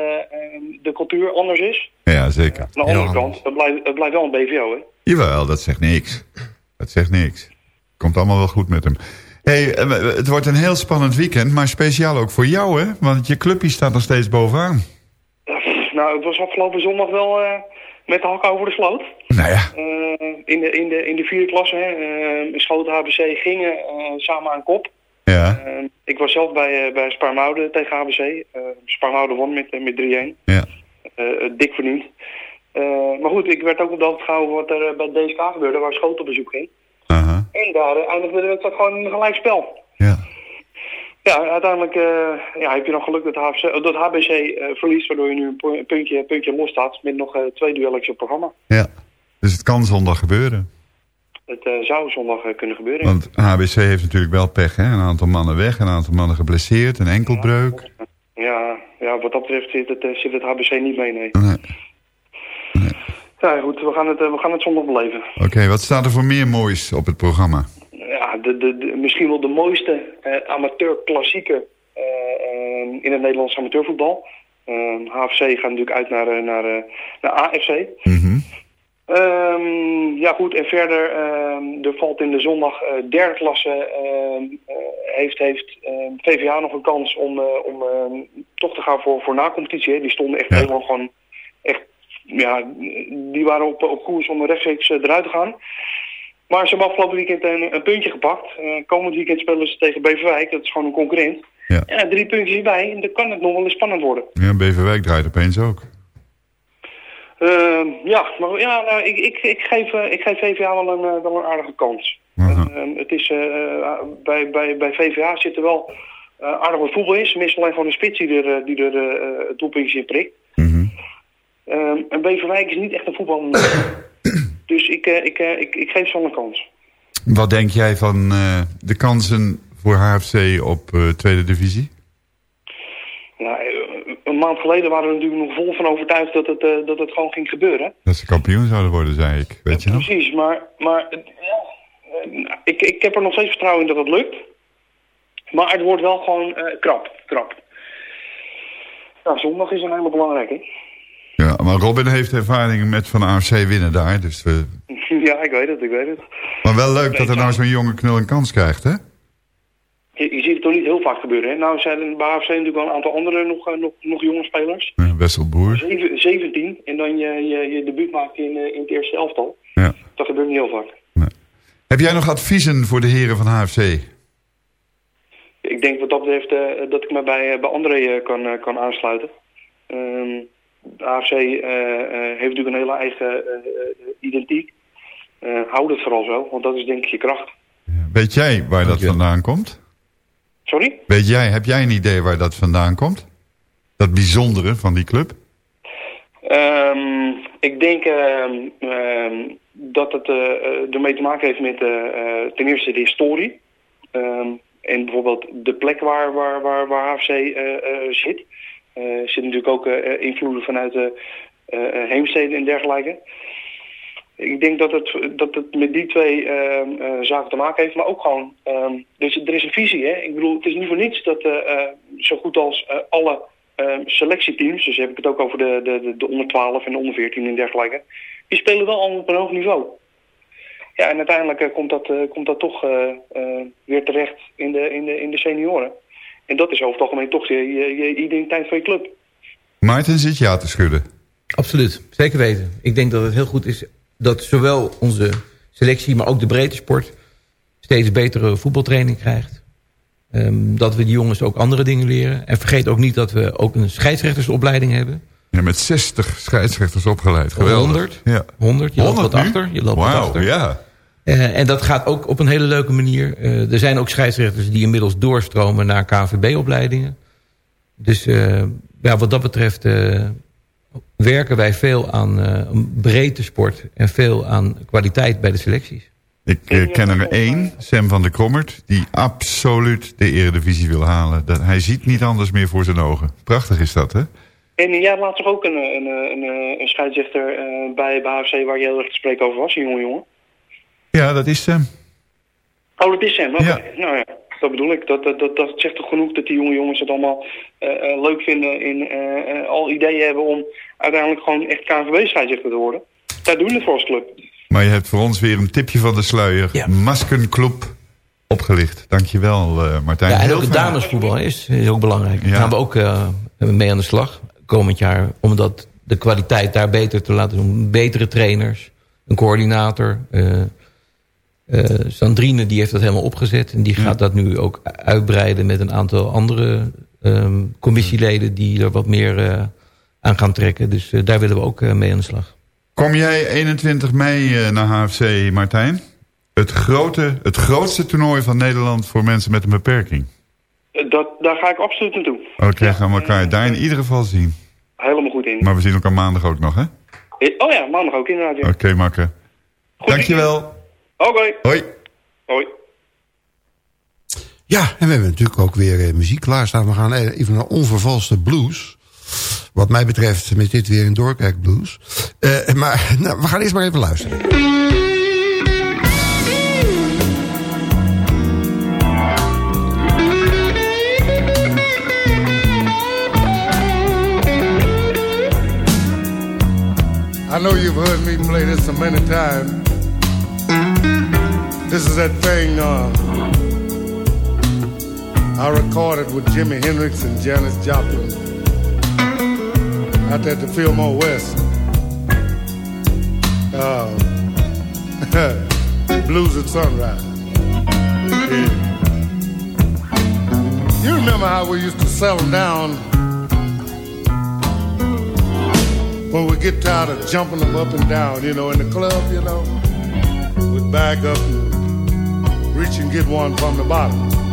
de cultuur anders is. Ja, zeker. Aan de andere kant, het blijft, het blijft wel een BVO, hè? Jawel, dat zegt niks. Dat zegt niks. Komt allemaal wel goed met hem. hey, het wordt een heel spannend weekend, maar speciaal ook voor jou, hè? Want je clubje staat nog steeds bovenaan. Nou, het was afgelopen zondag wel met de hak over de sloot. Nou ja. Uh, in, de, in, de, in de vierde klasse, hè, uh, Schoten HBC gingen uh, samen aan kop. Ja. ik was zelf bij, bij Spaarmoude tegen HBC. Spaarmoude won met, met 3-1. Ja. dik verdiend. maar goed, ik werd ook op de hoogte gehouden wat er bij DSK gebeurde, waar Schoten op bezoek ging. -huh. En daar eindigde het gewoon een gelijk spel. Ja. Ja, uiteindelijk uh, ja, heb je nog geluk dat, HFC, dat HBC uh, verliest, waardoor je nu een puntje, puntje los staat met nog uh, twee duelletjes op programma. Ja, dus het kan zondag gebeuren. Het zou zondag kunnen gebeuren. Want HBC heeft natuurlijk wel pech, hè? Een aantal mannen weg, een aantal mannen geblesseerd, een enkelbreuk. Ja, ja wat dat betreft zit het, zit het HBC niet mee, nee. nee. nee. Ja, goed, we gaan het, we gaan het zondag beleven. Oké, okay, wat staat er voor meer moois op het programma? Ja, de, de, de, misschien wel de mooiste uh, amateurklassieker uh, uh, in het Nederlandse amateurvoetbal. HFC gaat natuurlijk uit naar, naar, naar AFC. Mm -hmm. um, ja goed, en verder, er valt in de zondag derde klasse, heeft, heeft VVA nog een kans om, om toch te gaan voor, voor na-competitie. Die stonden echt ja. helemaal gewoon, echt, ja, die waren op, op koers om rechtstreeks eruit te gaan. Maar ze hebben afgelopen weekend een, een puntje gepakt. Uh, komend weekend spelen ze tegen Beverwijk. Dat is gewoon een concurrent. Ja. ja drie puntjes bij. En dan kan het nog wel eens spannend worden. Ja, Beverwijk draait opeens ook. Uh, ja, maar ja, nou, ik, ik, ik, geef, uh, ik geef VVA wel een, wel een aardige kans. -huh. het is, bij, bij, bij VVA zit er wel aardig wat voetbal in. Meestal alleen gewoon een spits die er, die er het doelpuntje in prikt. Mm -hmm. en Beverwijk is niet echt een voetbal. Dus ik, uh, ik, uh, ik, ik geef ze een kans. Wat denk jij van uh, de kansen voor HFC op tweede divisie? Nou, een maand geleden waren we natuurlijk nog vol van overtuigd dat het, dat het gewoon ging gebeuren. Dat ze kampioen zouden worden, zei ik. Weet je nog? Precies, maar, maar ja, ik, ik heb er nog steeds vertrouwen in dat het lukt. Maar het wordt wel gewoon krap, krap. Nou, zondag is een hele belangrijke. Ja, maar Robin heeft ervaring met van AFC winnen daar. Dus we... Ja, ik weet het, ik weet het. Maar wel leuk dat er nou zo'n jonge knul een kans krijgt, hè? Je, je ziet het toch niet heel vaak gebeuren, hè? Nou zijn er bij AFC natuurlijk wel een aantal andere nog, uh, nog, nog jonge spelers. Ja, Wesselboer. 17 en dan je, je, je debuut maakt in, uh, in het eerste elftal. Ja. Dat gebeurt niet heel vaak. Nee. Heb jij nog adviezen voor de heren van HFC? Ik denk wat dat betreft uh, dat ik me bij, bij André kan, kan aansluiten. Um, de AFC uh, uh, heeft natuurlijk een hele eigen uh, identiek. houd het vooral zo, want dat is denk ik je kracht. Weet jij waar dat vandaan komt? Sorry? Weet jij, heb jij een idee waar dat vandaan komt? Dat bijzondere van die club? Um, ik denk um, dat het ermee te maken heeft met ten eerste de historie. Um, En bijvoorbeeld de plek waar, waar, waar, waar HFC zit. Er zitten natuurlijk ook invloeden vanuit de Heemstede en dergelijke. Ik denk dat het, dat het met die twee ehm, zaken te maken heeft, maar ook gewoon... Ehm, dus er is een visie, hè. Ik bedoel, het is niet voor niets dat zo goed als alle uh, selectieteams, dus heb ik het ook over de, de, de, onder 12 en de onder 14 en dergelijke, die spelen wel al op een hoog niveau. Ja, en uiteindelijk komt, dat, komt dat toch weer terecht in de, in, de, in de senioren. En dat is over het algemeen toch je, je, je identiteit van je club. Maarten zit ja te schudden. Absoluut, zeker weten. Ik denk dat het heel goed is dat zowel onze selectie, maar ook de breedte sport steeds betere voetbaltraining krijgt. Um, dat we die jongens ook andere dingen leren. En vergeet ook niet dat we ook een scheidsrechtersopleiding hebben. Ja, met 60 scheidsrechters opgeleid. Geweldig. 100. Ja. 100. Je 100 loopt wat nu? achter. Je loopt wow, wat achter. ja. Uh, en dat gaat ook op een hele leuke manier. Uh, er zijn ook scheidsrechters die inmiddels doorstromen naar KVB-opleidingen. Dus uh, ja, wat dat betreft werken wij veel aan breedte sport en veel aan kwaliteit bij de selecties. Ik uh, ken er één, Sam van der Krommert, die absoluut de eredivisie wil halen. Dat, hij ziet niet anders meer voor zijn ogen. Prachtig is dat, hè? En jij laat toch ook een, een, een, een scheidsrechter uh, bij, bij HFC waar je heel erg te spreken over was, een jonge jongen? Ja, dat is Sam. Oh, dat is. Okay. Ja. Nou ja, dat bedoel ik. Dat, dat, dat, dat zegt toch genoeg dat die jonge jongens het allemaal uh, uh, leuk vinden en al ideeën hebben om uiteindelijk gewoon echt KNVB-scheidsrechter te worden. Daar doen we het voor als club. Maar je hebt voor ons weer een tipje van de sluier. Ja. Maskenclub opgelicht. Dankjewel uh, Martijn. Ja, en ook het damesvoetbal is heel belangrijk. Daar gaan we ook uh, mee aan de slag komend jaar. Omdat de kwaliteit daar beter te laten doen. Betere trainers, een coördinator. Uh, Sandrine die heeft dat helemaal opgezet. En die gaat dat nu ook uitbreiden met een aantal andere um, commissieleden... die er wat meer aan gaan trekken. Dus daar willen we ook mee aan de slag. Kom jij 21 mei uh, naar HFC, Martijn? Het, grote, het grootste toernooi van Nederland voor mensen met een beperking. Dat, daar ga ik absoluut naartoe. Oké, okay, gaan we elkaar daar in ieder geval zien. Helemaal goed in. Maar we zien elkaar maandag ook nog, hè? Oh ja, maandag ook inderdaad. Oké, okay, Makke. Dankjewel. Oké. Okay. Hoi. Hoi. Ja, en we hebben natuurlijk ook weer uh, muziek klaarstaan. We gaan even naar onvervalste blues. Wat mij betreft met dit weer een Doorkijk Blues. Uh, maar nou, we gaan eerst maar even luisteren. I know you've heard me play this so many times. This is that thing uh, I recorded with Jimi Hendrix and Janis Joplin. out there to Fillmore West. Uh, blues at sunrise. Yeah. You remember how we used to settle down when we get tired of jumping them up and down, you know, in the club, you know? We'd back up and reach and get one from the bottom.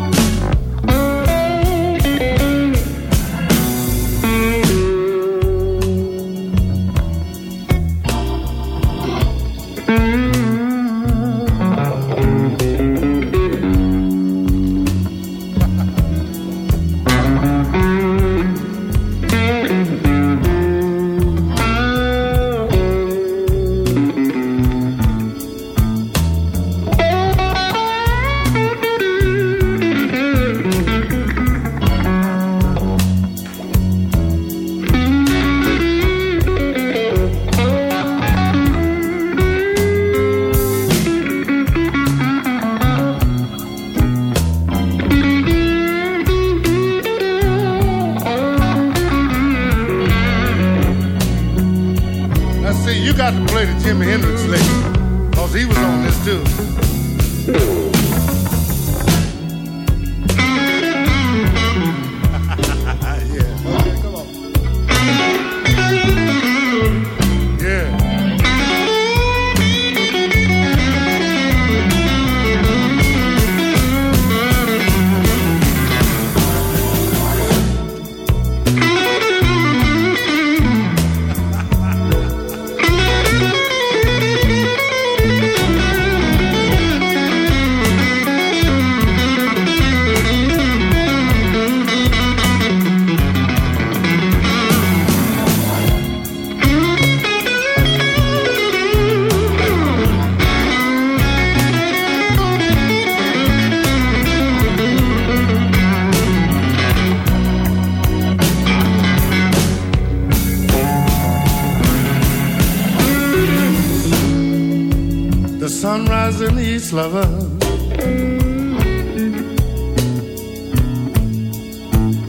Lover.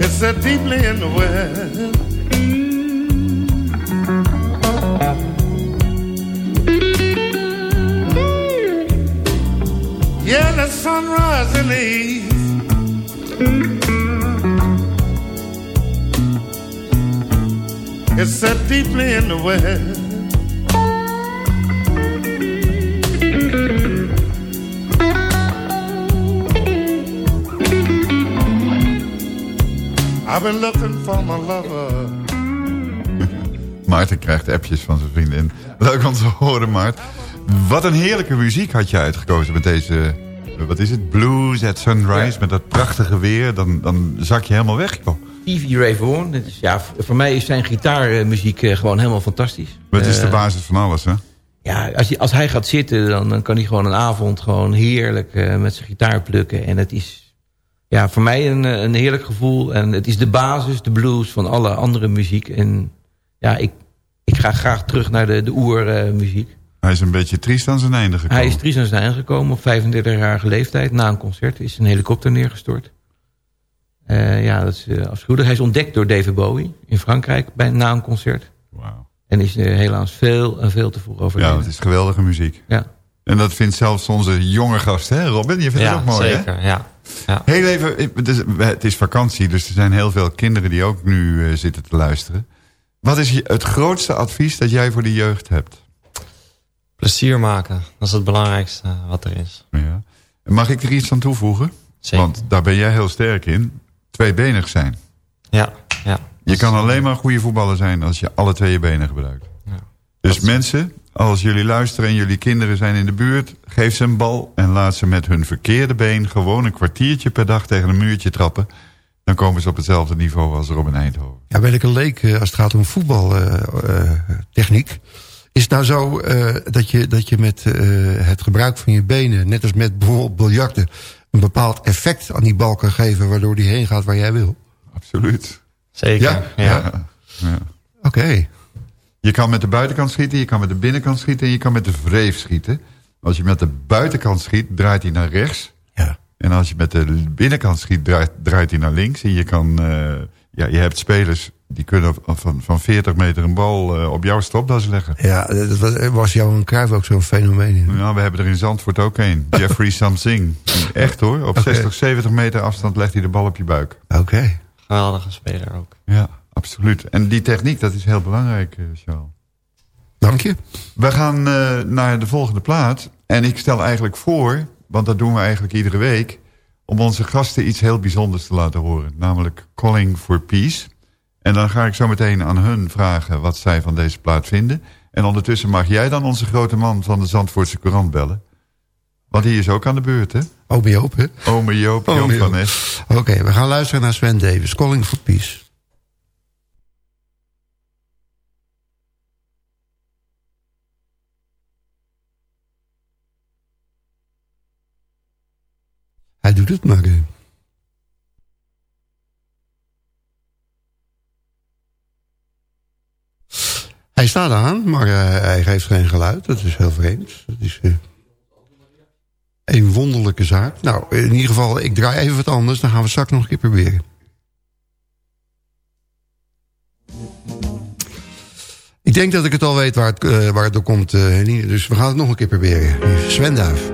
It's set deeply in the west. Yeah, the sunrise in the east. It's set deeply in the west. Been looking for my lover. Maarten krijgt appjes van zijn vriendin. Leuk om te horen, Maart. Wat een heerlijke muziek had je uitgekozen met deze... Wat is het? Blues at Sunrise. Met dat prachtige weer. Dan, dan zak je helemaal weg, joh. Stevie Ray Vaughan. Ja, voor mij is zijn gitaarmuziek eh, gewoon helemaal fantastisch. Maar het is de Eh, basis van alles, hè? Ja, als, hij, als hij gaat zitten, dan, dan kan hij gewoon een avond gewoon heerlijk eh, met zijn gitaar plukken. En het is ja, voor mij een, eh, een heerlijk gevoel. En het is de basis, de blues van alle andere muziek. En ja, ik, ik ga graag terug naar de, de oermuziek. Hij is een beetje triest aan zijn einde gekomen. hij is triest aan zijn einde gekomen op 35-jarige leeftijd. Na een concert is een helikopter neergestort. Eh, ja, dat is eh, afschuwelijk. Hij is ontdekt door David Bowie in Frankrijk bij, na een concert. En is eh, helaas veel en veel te vroeg overleden. Ja, het is geweldige muziek. Ja. En dat vindt zelfs onze jonge gast, hè Robin? Je vindt Ja, het ook mooi, zeker, hè? ja. Ja. Heel even, het is, het is vakantie, dus er zijn heel veel kinderen die ook nu eh, zitten te luisteren. Wat is het grootste advies dat jij voor de jeugd hebt? Plezier maken, dat is het belangrijkste wat er is. Ja. Mag ik er iets aan toevoegen? Zeker. Want daar ben jij heel sterk in. Tweebenig zijn. Ja, ja. Je kan alleen maar goede voetballer zijn als je alle twee je benen gebruikt. Dus mensen, als jullie luisteren en jullie kinderen zijn in de buurt... geef ze een bal en laat ze met hun verkeerde been... gewoon een kwartiertje per dag tegen een muurtje trappen. Dan komen ze op hetzelfde niveau als Robin Eindhoven. Ja, ben ik een leek eh, als het gaat om voetbaltechniek. is het nou zo eh, dat, je, dat je met eh, het gebruik van je benen... net als met bijvoorbeeld biljarten... een bepaald effect aan die bal kan geven... waardoor die heen gaat waar jij wil? Absoluut. Zeker, Ja? ja. ja. Oké. Je kan met de buitenkant schieten, je kan met de binnenkant schieten... en je kan met de wreef schieten. Als je met de buitenkant schiet, draait hij naar rechts. Ja. En als je met de binnenkant schiet, draait, draait hij naar links. En je, kan, eh, ja, je hebt spelers die kunnen van, van 40 meter een bal eh, op jouw stropdas leggen. Ja, dat was, was Johan Cruijff ook zo'n fenomeen in. Nou, we hebben er in Zandvoort ook een. Jeffrey Samsing. Echt hoor, op Oké. 60, 70 meter afstand legt hij de bal op je buik. Oké. Geweldige speler ook. Ja, absoluut. En die techniek, dat is heel belangrijk, eh, Charles. Dank je. We gaan eh, naar de volgende plaat. En ik stel eigenlijk voor, want dat doen we eigenlijk iedere week... om onze gasten iets heel bijzonders te laten horen. Namelijk Calling for Peace. En dan ga ik zo meteen aan hun vragen wat zij van deze plaat vinden. En ondertussen mag jij dan onze grote man van de Zandvoortse Courant bellen. Want die is ook aan de beurt, hè? Ome Joop, hè? Ome Joop, Joop van. Oké, we gaan luisteren naar Sven Davis. Calling for Peace. Doet het maar. Hij staat aan, maar eh, hij geeft geen geluid. Dat is heel vreemd. Dat is eh, een wonderlijke zaak. Nou, in ieder geval, ik draai even wat anders. Dan gaan we straks nog een keer proberen. Ik denk dat ik het al weet waar het, eh, waar het door komt. Dus we gaan het nog een keer proberen. Sven Duif.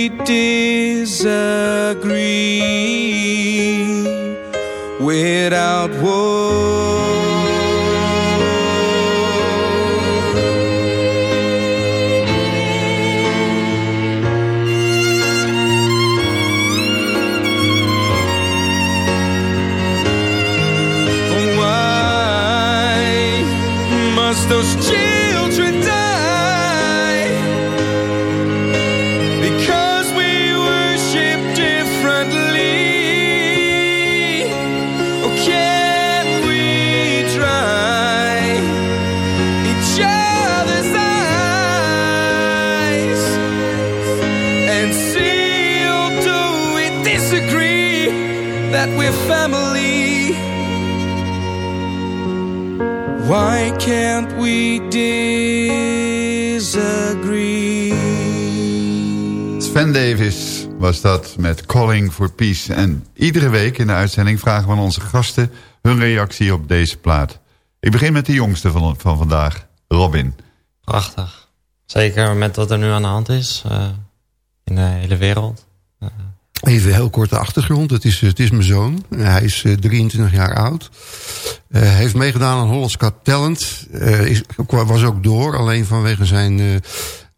we disagree family? Why can't we disagree? Sven Davis was dat met Calling for Peace. En iedere week in de uitzending vragen we aan onze gasten hun reactie op deze plaat. Ik begin met de jongste van, van vandaag, Robin. Prachtig. Zeker met wat er nu aan de hand is eh, in de hele wereld. Even heel kort de achtergrond. Het is, het is mijn zoon. Hij is eh, 23 jaar oud. Eh, heeft meegedaan aan Hollands Got Talent. Eh, is, was ook door, alleen vanwege zijn eh,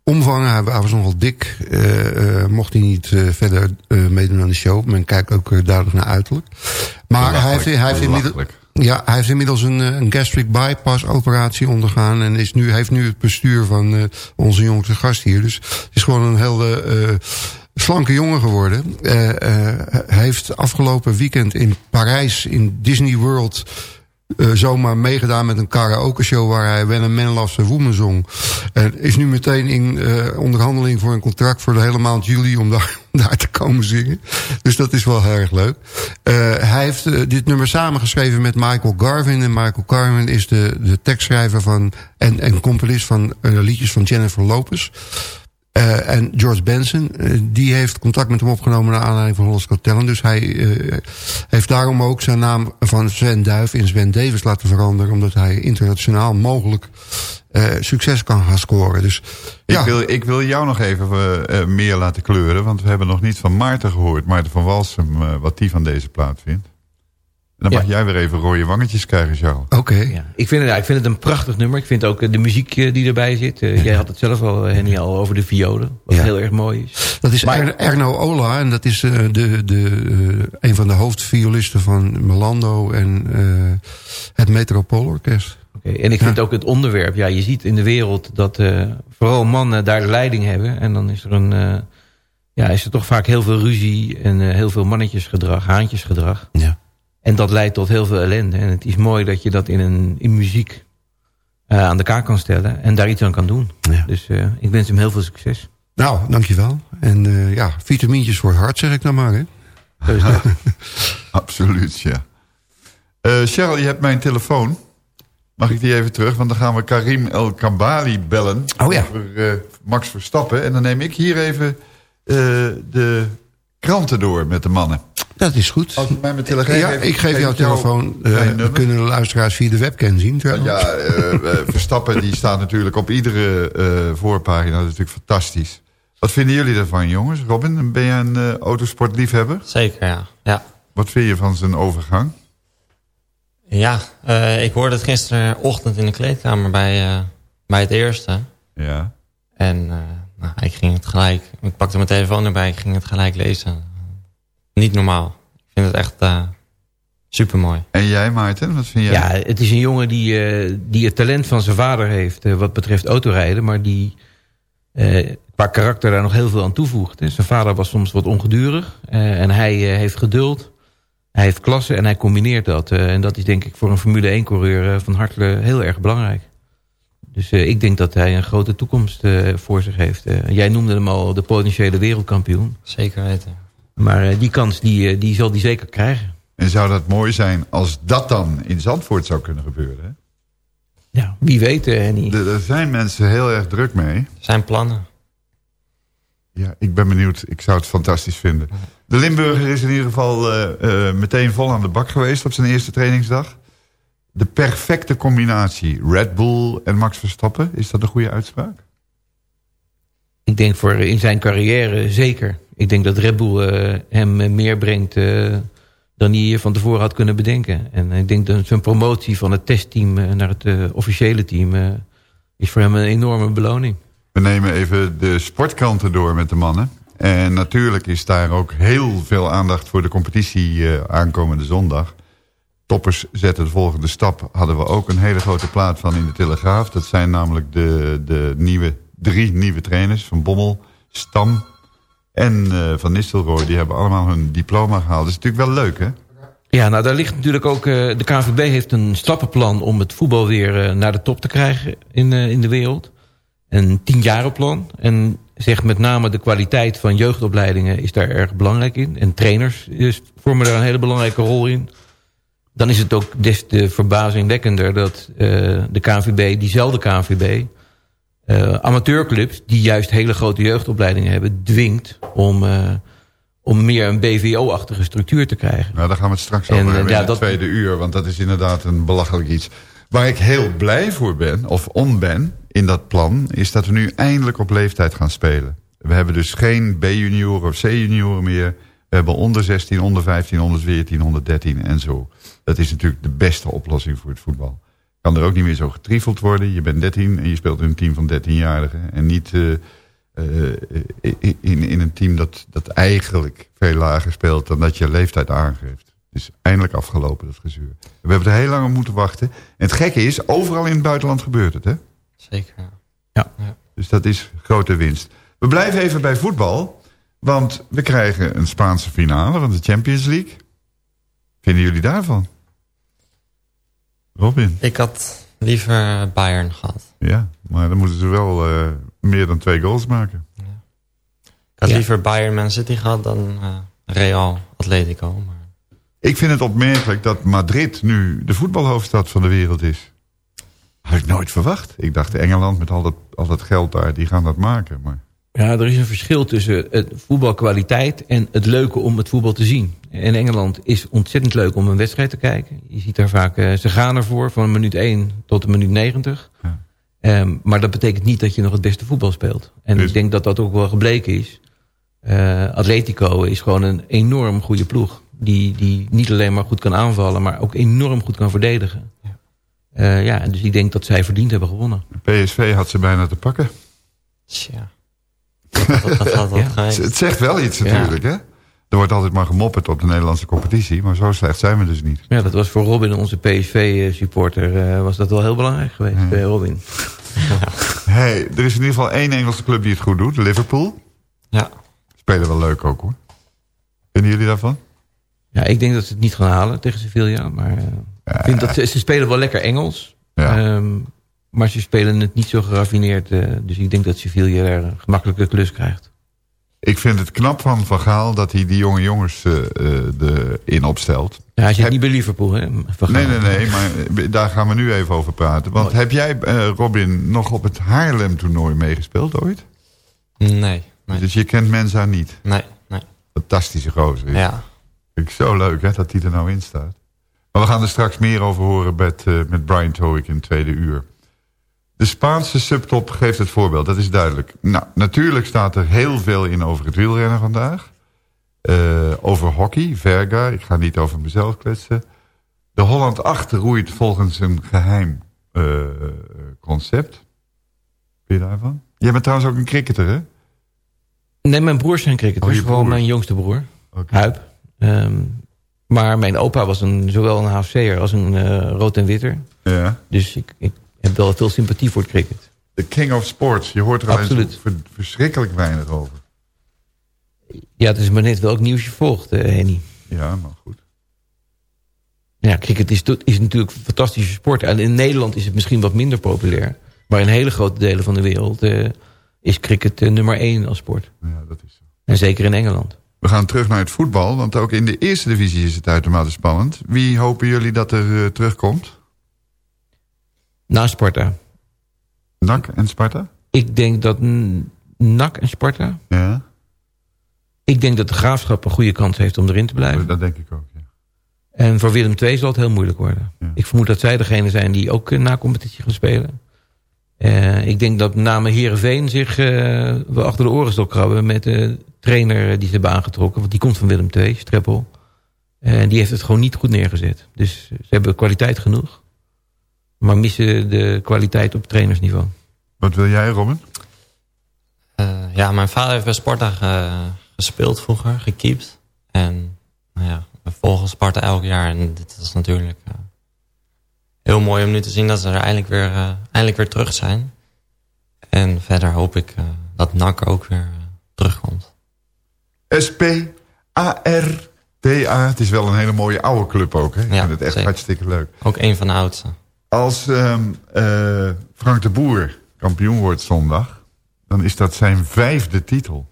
omvang. Hij, was nogal dik. eh, eh, mocht hij niet eh, verder eh, meedoen aan de show. Men kijkt ook eh, duidelijk naar uiterlijk. Maar hij heeft, hij, heeft inmiddels, ja, hij heeft inmiddels een, eh, een gastric bypass operatie ondergaan. En is nu, heeft nu het bestuur van eh, onze jongste gast hier. Dus het is gewoon een hele... slanke jongen geworden. Hij heeft afgelopen weekend in Parijs in Disney World... eh, zomaar meegedaan met een karaoke show... waar hij When a Man Loves a zong. En is nu meteen in onderhandeling voor een contract... voor de hele maand juli om daar, te komen zingen. Dus dat is wel heel erg leuk. Hij heeft dit nummer samengeschreven met Michael Garvin. En Michael Garvin is de, de tekstschrijver van, en, en componist van liedjes van Jennifer Lopez... Eh, en George Benson, eh, die heeft contact met hem opgenomen... naar aanleiding van Hollands Talent. Dus hij eh, heeft daarom ook zijn naam van Sven Duif in Sven Davis laten veranderen... omdat hij internationaal mogelijk succes kan gaan scoren. Dus, Ik, wil, ik wil jou nog even meer laten kleuren. Want we hebben nog niet van Maarten gehoord. Maarten van Walsum, wat die van deze plaat vindt. En dan mag jij weer even rode wangetjes krijgen, Charles. Oké. Ja, ik, vind het, ja, ik vind het een prachtig nummer. Ik vind ook eh, de muziek eh, die erbij zit. Eh, Jij had het zelf al, eh, Henny, al over de violen. Wat Ja. heel erg mooi is. Dat is Er- Erno Ola en dat is eh, de, de, eh, een van de hoofdviolisten van Melando en eh, het Metropoolorkest. Oké, En ik vind ook het onderwerp. Ja, je ziet in de wereld dat eh, vooral mannen daar de leiding hebben. En dan is er, een, eh, ja, is er toch vaak heel veel ruzie en eh, heel veel mannetjesgedrag, haantjesgedrag. Ja. En dat leidt tot heel veel ellende. En het is mooi dat je dat in, een, in muziek eh, aan de kaak kan stellen. En daar iets aan kan doen. Dus eh, ik wens hem heel veel succes. Nou, dankjewel. En eh, ja, vitamintjes voor het hart zeg ik dan maar. Hè? Absoluut, ja. Cheryl, je hebt mijn telefoon. Mag ik die even terug? Want dan gaan we Karim El Kabali bellen. Oh ja. Over Max Verstappen. En dan neem ik hier even de kranten door met de mannen. Dat is goed. Als u mij mijn telefoon Ja, geeft, ik geef jouw jou telefoon. mijn eh, we kunnen de luisteraars via de webcam zien. trouwens. Ja, eh, eh, Verstappen die staat natuurlijk op iedere eh, voorpagina. Dat is natuurlijk fantastisch. Wat vinden jullie daarvan, jongens? Robin, ben jij een eh, autosportliefhebber? Zeker, ja. ja. Wat vind je van zijn overgang? Ja, eh, ik hoorde het gisterenochtend in de kleedkamer bij, eh, bij het eerste. Ja. En eh, nou, ik ging het gelijk... Ik pakte mijn telefoon erbij, ik ging het gelijk lezen. Niet normaal. Ik vind het echt uh, super mooi. En jij, Maarten, wat vind jij? Ja, het is een jongen die, uh, die het talent van zijn vader heeft uh, wat betreft autorijden. Maar die uh, qua karakter daar nog heel veel aan toevoegt. Hè. Zijn vader was soms wat ongedurig. en hij heeft geduld. Hij heeft klasse en hij combineert dat. en dat is denk ik voor een Formule 1 coureur van harte heel erg belangrijk. Dus ik denk dat hij een grote toekomst voor zich heeft. jij noemde hem al de potentiële wereldkampioen. Zeker weten. Maar die kans die, die zal hij zeker krijgen. En zou dat mooi zijn als dat dan in Zandvoort zou kunnen gebeuren? Hè? Ja, wie weet, Henny. Er zijn mensen heel erg druk mee. Er zijn plannen. Ja, ik ben benieuwd. Ik zou het fantastisch vinden. De Limburger is in ieder geval uh, uh, meteen vol aan de bak geweest op zijn eerste trainingsdag. De perfecte combinatie. Red Bull en Max Verstappen. Is dat een goede uitspraak? Ik denk voor in zijn carrière zeker. Ik denk dat Red Bull uh, hem meer brengt dan hij van tevoren had kunnen bedenken. En ik denk dat zijn promotie van het testteam naar het officiële team... Is voor hem een enorme beloning. We nemen even de sportkanten door met de mannen. En natuurlijk is daar ook heel veel aandacht voor de competitie aankomende zondag. Toppers zetten de volgende stap. Hadden we ook een hele grote plaat van in de Telegraaf. Dat zijn namelijk de, de nieuwe, drie nieuwe trainers van Bommel, Stam en uh, Van Nistelrooy, die hebben allemaal hun diploma gehaald. Dat is natuurlijk wel leuk, hè? Ja, nou daar ligt natuurlijk ook... Uh, de KNVB heeft een stappenplan om het voetbal weer uh, naar de top te krijgen in, in de wereld. Een tienjarenplan. En zegt met name de kwaliteit van jeugdopleidingen is daar erg belangrijk in. En trainers dus, vormen daar een hele belangrijke rol in. Dan is het ook des te verbazingwekkender dat de KNVB, diezelfde KNVB... Uh, amateurclubs die juist hele grote jeugdopleidingen hebben... dwingt om, uh, om meer een BVO-achtige structuur te krijgen. Nou, daar gaan we het straks over hebben ja, in het dat... tweede uur. Want dat is inderdaad een belachelijk iets. Waar ik heel blij voor ben, of om ben, in dat plan... is dat we nu eindelijk op leeftijd gaan spelen. We hebben dus geen B-junioren of C-junioren meer. We hebben onder 16, onder 15, onder 14, onder 13 en zo. Dat is natuurlijk de beste oplossing voor het voetbal kan er ook niet meer zo getriefeld worden. Je bent 13 en je speelt in een team van 13-jarigen. En niet uh, uh, in, in een team dat, dat eigenlijk veel lager speelt... dan dat je leeftijd aangeeft. Het is eindelijk afgelopen, dat gezeur. We hebben er heel lang op moeten wachten. En het gekke is, overal in het buitenland gebeurt het, hè? Zeker, ja. ja. Dus dat is grote winst. We blijven even bij voetbal. Want we krijgen een Spaanse finale van de Champions League. Vinden jullie daarvan? Robin? Ik had liever Bayern gehad. Ja, maar dan moeten ze wel uh, meer dan twee goals maken. Ja. Ik had ja. liever Bayern Man City gehad dan uh, Real Atletico. Maar... Ik vind het opmerkelijk dat Madrid nu de voetbalhoofdstad van de wereld is. Had ik nooit verwacht. Ik dacht Engeland met al dat, al dat geld daar, die gaan dat maken. Maar... Ja, er is een verschil tussen het voetbalkwaliteit en het leuke om het voetbal te zien. In Engeland is ontzettend leuk om een wedstrijd te kijken. Je ziet daar vaak, uh, ze gaan ervoor van minuut 1 tot de minuut 90. Ja. Um, maar dat betekent niet dat je nog het beste voetbal speelt. En dus... ik denk dat dat ook wel gebleken is. Uh, Atletico is gewoon een enorm goede ploeg. Die, die niet alleen maar goed kan aanvallen, maar ook enorm goed kan verdedigen. Ja. Uh, ja, dus ik denk dat zij verdiend hebben gewonnen. PSV had ze bijna te pakken. Tja. Ja. Het zegt wel iets natuurlijk, ja. hè? Er wordt altijd maar gemopperd op de Nederlandse competitie. Maar zo slecht zijn we dus niet. Ja, dat was voor Robin, onze PSV-supporter, uh, was dat wel heel belangrijk geweest, ja. bij Robin. hey, er is in ieder geval één Engelse club die het goed doet, Liverpool. Ja. Spelen wel leuk ook, hoor. Vinden jullie daarvan? Ja, ik denk dat ze het niet gaan halen tegen Sevilla. Maar uh, ja. ik vind dat ze, ze, spelen wel lekker Engels. Ja. Um, maar ze spelen het niet zo geraffineerd. Uh, dus ik denk dat Sevilla er een gemakkelijke klus krijgt. Ik vind het knap van Van Gaal dat hij die jonge jongens uh, uh, erin opstelt. Ja, hij zit heb... niet bij Liverpool, hè? Nee, nee, nee, maar daar gaan we nu even over praten. Want heb jij, Robin, nog op het Haarlem-toernooi meegespeeld ooit? Nee, nee. Dus je kent Mensa niet? Nee, nee. Fantastische gozer. Ja. Vind ik zo leuk hè, dat die er nou in staat. Maar we gaan er straks meer over horen met, uh, met Brian Towick in het tweede uur. De Spaanse subtop geeft het voorbeeld, dat is duidelijk. Nou, natuurlijk staat er heel veel in over het wielrennen vandaag. Uh, over hockey, Verga, ik ga niet over mezelf kletsen. De Holland 8 roeit volgens een geheim uh, concept. Ben je daarvan? Jij bent trouwens ook een cricketer, hè? Nee, mijn broer is een cricketer. Oh, gewoon mijn jongste broer, okay. Huip. Um, maar mijn opa was een, zowel een HFC'er als een uh, rood en witter. Ja. Dus ik, ik heb wel veel sympathie voor het cricket. De king of sports. Je hoort er Absoluut. verschrikkelijk weinig over. Ja, het is maar net welk nieuws je volgt, uh, Henny. Ja, maar goed. Ja, cricket is, is natuurlijk een fantastische sport. En in Nederland is het misschien wat minder populair. Maar in hele grote delen van de wereld uh, is cricket uh, nummer één als sport. Ja, dat is zo. En zeker in Engeland. We gaan terug naar het voetbal, want ook in de eerste divisie is het uitermate spannend. Wie hopen jullie dat er uh, terugkomt? Na Sparta. NAC en Sparta? Ik denk dat NAC en Sparta. Ja. Ik denk dat de Graafschap een goede kans heeft om erin te blijven. Dat denk ik ook, ja. En voor Willem II zal het heel moeilijk worden. Ja. Ik vermoed dat zij degene zijn die ook na competitie gaan spelen. Uh, ik denk dat name Heerenveen zich uh, wel achter de oren zal krabben... met de trainer die ze hebben aangetrokken. Want die komt van Willem II, Streppel. En die heeft het gewoon niet goed neergezet. Dus ze hebben kwaliteit genoeg. Maar missen de kwaliteit op trainersniveau. Wat wil jij, Robin? Uh, ja, mijn vader heeft bij Sparta gespeeld vroeger, gekiept. En nou ja, we volgen Sparta elk jaar. En dit is natuurlijk heel mooi om nu te zien dat ze er eindelijk weer, uh, eindelijk weer terug zijn. En verder hoop ik uh, dat NAC ook weer uh, terugkomt. S-P-A-R-T-A. Het is wel een hele mooie oude club ook. Hè? Ik ja, vind het echt zeker. hartstikke leuk. Ook een van de oudste. Als um, Frank de Boer kampioen wordt zondag... dan is dat zijn vijfde titel.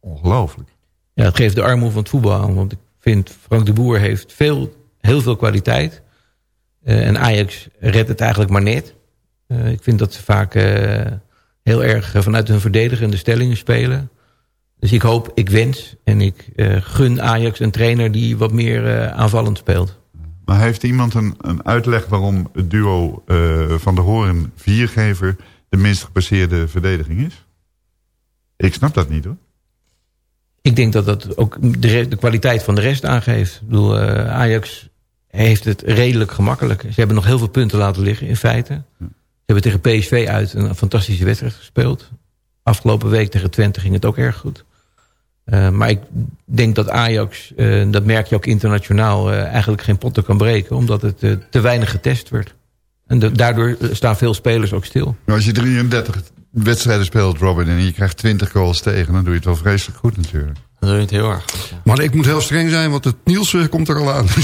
Ongelooflijk. Ja, het geeft de armoede van het voetbal aan. Want ik vind Frank de Boer heeft veel, heel veel kwaliteit... Uh, en Ajax redt het eigenlijk maar net. Uh, ik vind dat ze vaak heel erg vanuit hun verdedigende stellingen spelen. Dus ik hoop, ik wens en ik gun Ajax een trainer die wat meer aanvallend speelt. Maar heeft iemand een, een uitleg waarom het duo van de Horen viergever de minst gepasseerde verdediging is? Ik snap dat niet hoor. Ik denk dat dat ook de, de kwaliteit van de rest aangeeft. Ik bedoel, Ajax heeft het redelijk gemakkelijk. Ze hebben nog heel veel punten laten liggen in feite. Ze hebben tegen PSV uit een fantastische wedstrijd gespeeld. Afgelopen week tegen Twente ging het ook erg goed. Uh, maar ik denk dat Ajax, uh, dat merk je ook internationaal, uh, eigenlijk geen potten kan breken. Omdat het te weinig getest wordt. En de, daardoor staan veel spelers ook stil. Nou, als je 33 wedstrijden speelt, Robin, en je krijgt 20 goals tegen... dan doe je het wel vreselijk goed natuurlijk. Dan doe je het heel erg goed, Maar ik moet heel streng zijn, want het Niels komt er al aan.